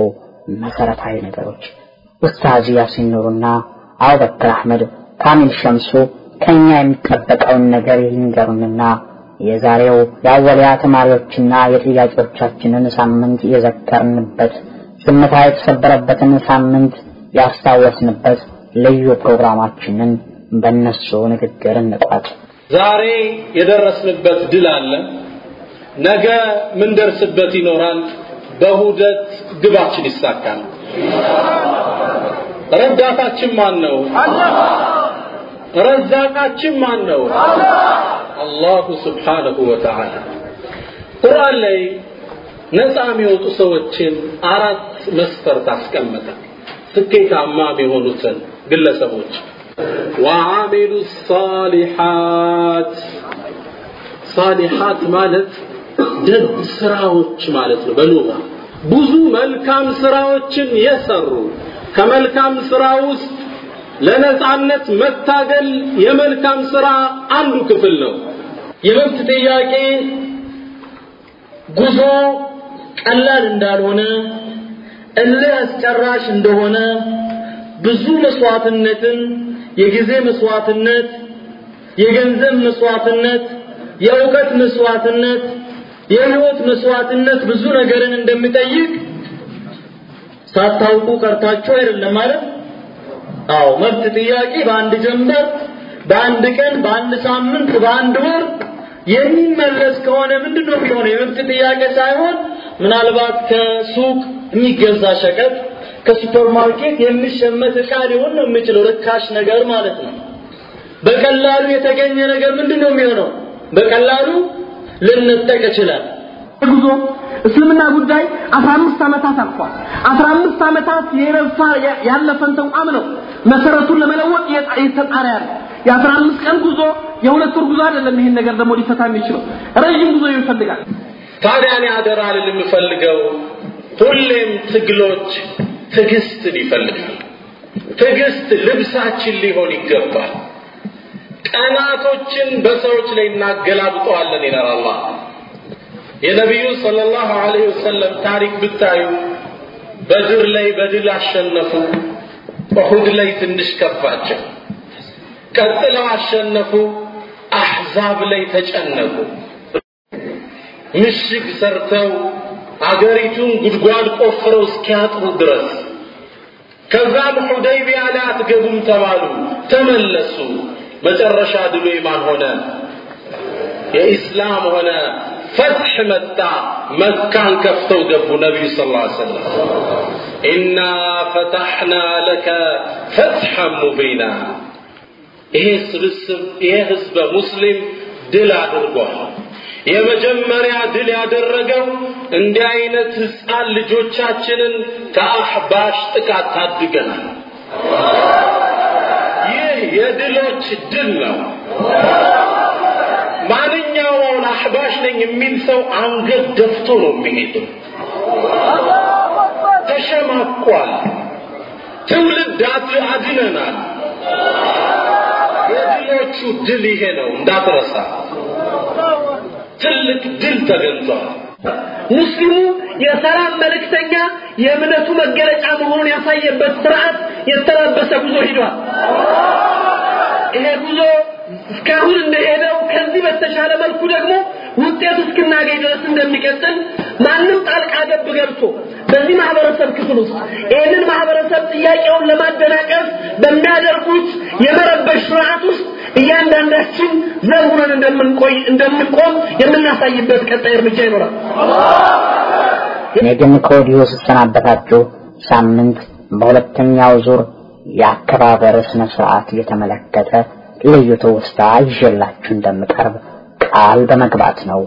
መሰረታዊ ነገሮች ኡስታዝ ያሲን ኑሩና አቡበክር አህመድ ካሚል ሸምሱ ከኛ የሚጠበቀውን ነገር ይንገሩንና የዛሬው የአወሊያ ተማሪዎችና የጥያቄዎቻችንን ሳምንት የዘከርንበት ዝምታ የተሰበረበትን ሳምንት ያስታወስንበት ልዩ ፕሮግራማችንን በእነሱ ንግግር እንቋጭ። ዛሬ የደረስንበት ድል አለ። ነገ ምን ደርስበት ይኖራል። በሁደት ግባችን ይሳካል። ረዳታችን ማን ነው? ረዛቃችን ማን ነው? አላሁ ስብሓነሁ ወተዓላ ቁርአን ላይ ነፃ የሚወጡ ሰዎችን አራት መስፈርት አስቀመጠ። ስኬታማ የሆኑትን ግለሰቦች ወአሚሉ ሳሊሓት ሳሊሓት ማለት ደግ ስራዎች ማለት ነው በሉጋ ብዙ መልካም ስራዎችን የሰሩ ከመልካም ስራ ውስጥ ለነጻነት መታገል የመልካም ስራ አንዱ ክፍል ነው። የመብት ጥያቄ ጉዞ ቀላል እንዳልሆነ እልህ አስጨራሽ እንደሆነ ብዙ መስዋዕትነትን የጊዜ መስዋዕትነት፣ የገንዘብ መስዋዕትነት፣ የእውቀት መስዋዕትነት፣ የህይወት መስዋዕትነት ብዙ ነገርን እንደሚጠይቅ ሳታውቁ ቀርታችሁ አይደለም ማለት አዎ መብት ጥያቄ በአንድ ጀንበር በአንድ ቀን በአንድ ሳምንት በአንድ ወር የሚመለስ ከሆነ ምንድን ነው የሚሆነው? የመብት ጥያቄ ሳይሆን ምናልባት ከሱቅ የሚገዛ ሸቀጥ ከሱፐር ማርኬት የሚሸመት እቃ ሊሆን ነው የሚችለው፣ ርካሽ ነገር ማለት ነው። በቀላሉ የተገኘ ነገር ምንድን ነው የሚሆነው? በቀላሉ ሊነጠቅ ይችላል። ጉዞ እስልምና ጉዳይ 15 ዓመታት አልፏል። 15 ዓመታት ያለፈን ተቋም ነው መሰረቱን ለመለወጥ እየተጣረ ያለ የ15 ቀን ጉዞ የሁለት ወር ጉዞ አይደለም። ይሄን ነገር ደግሞ ሊፈታ የሚችለው ረጅም ጉዞ ይፈልጋል። ታዲያ እኔ አደራ ልል የምፈልገው ሁሌም ትግሎች ትዕግስትን ይፈልጋል። ትዕግስት ልብሳችን ሊሆን ይገባል። ቀናቶችን በሰዎች ላይ እናገላብጠዋለን ይላል አላህ። የነቢዩ ሰለላሁ ዐለይሂ ወሰለም ታሪክ ብታዩ በድር ላይ በድል አሸነፉ። ኡሁድ ላይ ትንሽ ከፋቸው። ቀጥለው አሸነፉ። አሕዛብ ላይ ተጨነቁ። ምሽግ ሰርተው አገሪቱን ጉድጓድ ቆፍረው እስኪያጥሩ ድረስ ከዛም ሁደይቢያ ላይ አትገቡም ተባሉ። ተመለሱ። መጨረሻ ድሉ የማን ሆነ? የኢስላም ሆነ። ፈትሕ መጣ። መካን ከፍተው ገቡ። ነቢዩ ስ ላ ሰለም ኢና ፈታሕና ለከ ፈትሐን ሙቢና። ይሄ ስብስብ ይሄ ህዝበ ሙስሊም ድል አድርጓል። የመጀመሪያ ድል ያደረገው እንዲህ አይነት ህፃን ልጆቻችንን ከአሕባሽ ጥቃት ታድገናል። ይህ የድሎች ድል ነው። ማንኛውም አሕባሽ ነኝ የሚል ሰው አንገት ደፍቶ ነው የሚሄደው። ተሸማቋል። ትውልድ አድነናል። የድሎቹ ድል ይሄ ነው፣ እንዳትረሳ። ትልቅ ድል ተገኝቷል። ሙስሊሙ የሰላም መልእክተኛ የእምነቱ መገለጫ መሆኑን ያሳየበት ስርዓት የተላበሰ ጉዞ ሂዷል። ይሄ ጉዞ እስካሁን እንደሄደው ከዚህ በተሻለ መልኩ ደግሞ ውጤት እስክናገኝ ድረስ እንደሚቀጥል ማንም ጣልቃ ገብ ገብቶ በዚህ ማህበረሰብ ክፍል ውስጥ ይህንን ማህበረሰብ ጥያቄውን ለማደናቀፍ በሚያደርጉት የመረበሽ ስርዓት ውስጥ እያንዳንዳችን ዘብ ሆነን እንደምንቆይ እንደምንቆም የምናሳይበት ቀጣይ እርምጃ ይኖራል። እኔ ግን ከወዲሁ ስሰናበታችሁ ሳምንት በሁለተኛው ዙር የአከባበር ስነ ስርዓት እየተመለከተ ልዩ ትውስታ ይዤላችሁ እንደምቀርብ ቃል በመግባት ነው።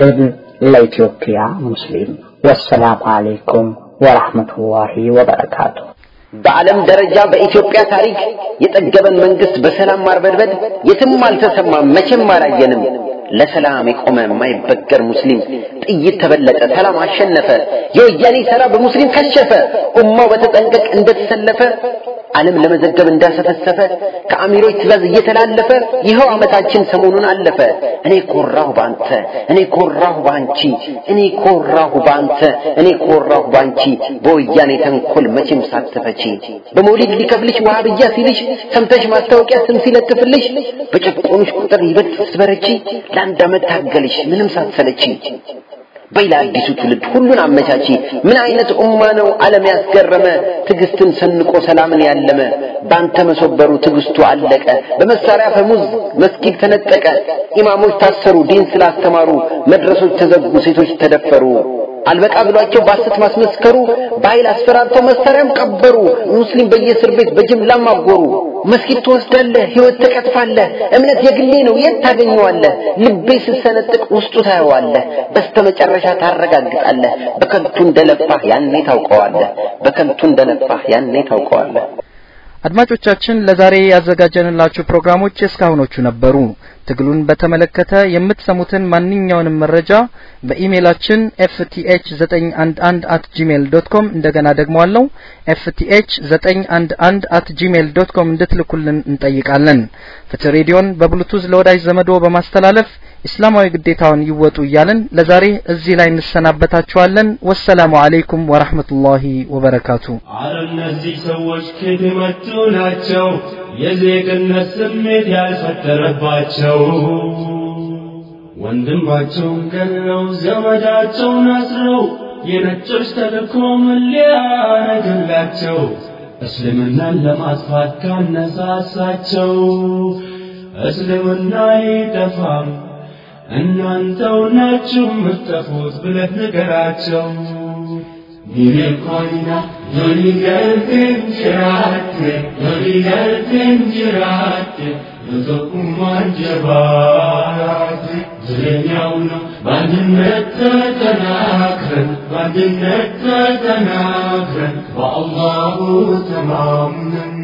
ድል ለኢትዮጵያ ሙስሊም። ወሰላሙ አለይኩም ወራህመቱላሂ ወበረካቱ። በዓለም ደረጃ በኢትዮጵያ ታሪክ የጠገበን መንግስት በሰላም ማርበድበድ የትም አልተሰማም፣ መቼም አላየንም። ለሰላም የቆመ የማይበገር ሙስሊም ጥይት ተበለጠ፣ ሰላም አሸነፈ። የወያኔ ሰራ በሙስሊም ከሸፈ። ኡማው በተጠንቀቅ እንደተሰለፈ ዓለም ለመዘገብ እንዳሰፈሰፈ ከአሚሮች ትእዛዝ እየተላለፈ ይኸው ዓመታችን ሰሞኑን አለፈ። እኔ ኮራሁ ባንተ፣ እኔ ኮራሁ ባንቺ፣ እኔ ኮራሁ ባንተ፣ እኔ ኮራሁ ባንቺ በወያኔ ተንኮል መቼም ሳትፈቺ በመውሊድ ሊከፍልሽ ዋሃብያ ሲልሽ ሰምተሽ ማስታወቂያ ስም ሲለጥፍልሽ በጨቆኑሽ ቁጥር ይበልጥ ስትበረቺ ለአንድ ዓመት ታገልሽ ምንም ሳትሰለቺ። በይላ አዲሱ ትውልድ ሁሉን አመቻቺ ምን አይነት ኡማ ነው ዓለም ያስገረመ? ትዕግስትን ሰንቆ ሰላምን ያለመ። ባንተ መሶበሩ ትዕግስቱ አለቀ። በመሳሪያ ፈሙዝ መስጊድ ተነጠቀ። ኢማሞች ታሰሩ ዲን ስላስተማሩ። መድረሶች ተዘጉ ሴቶች ተደፈሩ። አልበቃ ብሏቸው ባሰት ማስመስከሩ። በኃይል አስፈራርተው መሳሪያም ቀበሩ። ሙስሊም በየእስር ቤት በጅምላም አጎሩ መስጊድ ትወስዳለህ ህይወት ትቀጥፋለህ እምነት የግሌ ነው የት ታገኘዋለህ? ልቤ ስሰነጥቅ ውስጡ ታየዋለህ በስተመጨረሻ ታረጋግጣለህ። በከንቱ እንደለፋህ ያኔ ታውቀዋለህ በከንቱ እንደለፋህ ያኔ ታውቀዋለህ አድማጮቻችን ለዛሬ ያዘጋጀንላችሁ ፕሮግራሞች እስካሁኖቹ ነበሩ። ትግሉን በተመለከተ የምትሰሙትን ማንኛውንም መረጃ በኢሜይላችን FTH 911 at Gmail dot com እንደገና ደግመዋለሁ FTH 911 at Gmail dot com እንድትልኩልን እንጠይቃለን። ፍትህ ሬዲዮን በብሉቱዝ ለወዳጅ ዘመዶ በማስተላለፍ ኢስላማዊ ግዴታውን ይወጡ እያልን ለዛሬ እዚህ ላይ እንሰናበታችኋለን። ወሰላሙ አለይኩም ወራህመቱላሂ ወበረካቱ። አረ እነዚህ ሰዎች የመጡ ናቸው? የዜግነት ስሜት ያልፈጠረባቸው ወንድማቸውን ገለው ዘመዳቸውን አስረው የነጮች ተልእኮ ምን ሊያረግላቸው እስልምናን ለማጥፋት ካነሳሳቸው እስልምና ይጠፋም እናንተው ናችሁ ምትጠፉት ብለህ ንገራቸው። Nilikoina, noligalten jiraatte, noligalten jiraatte, nutukumaan jabaate. Jireenyaው ነው በአንድነት ተጠናክረን፣ በአንድነት ተጠናክረን በአላሁ ተማምነን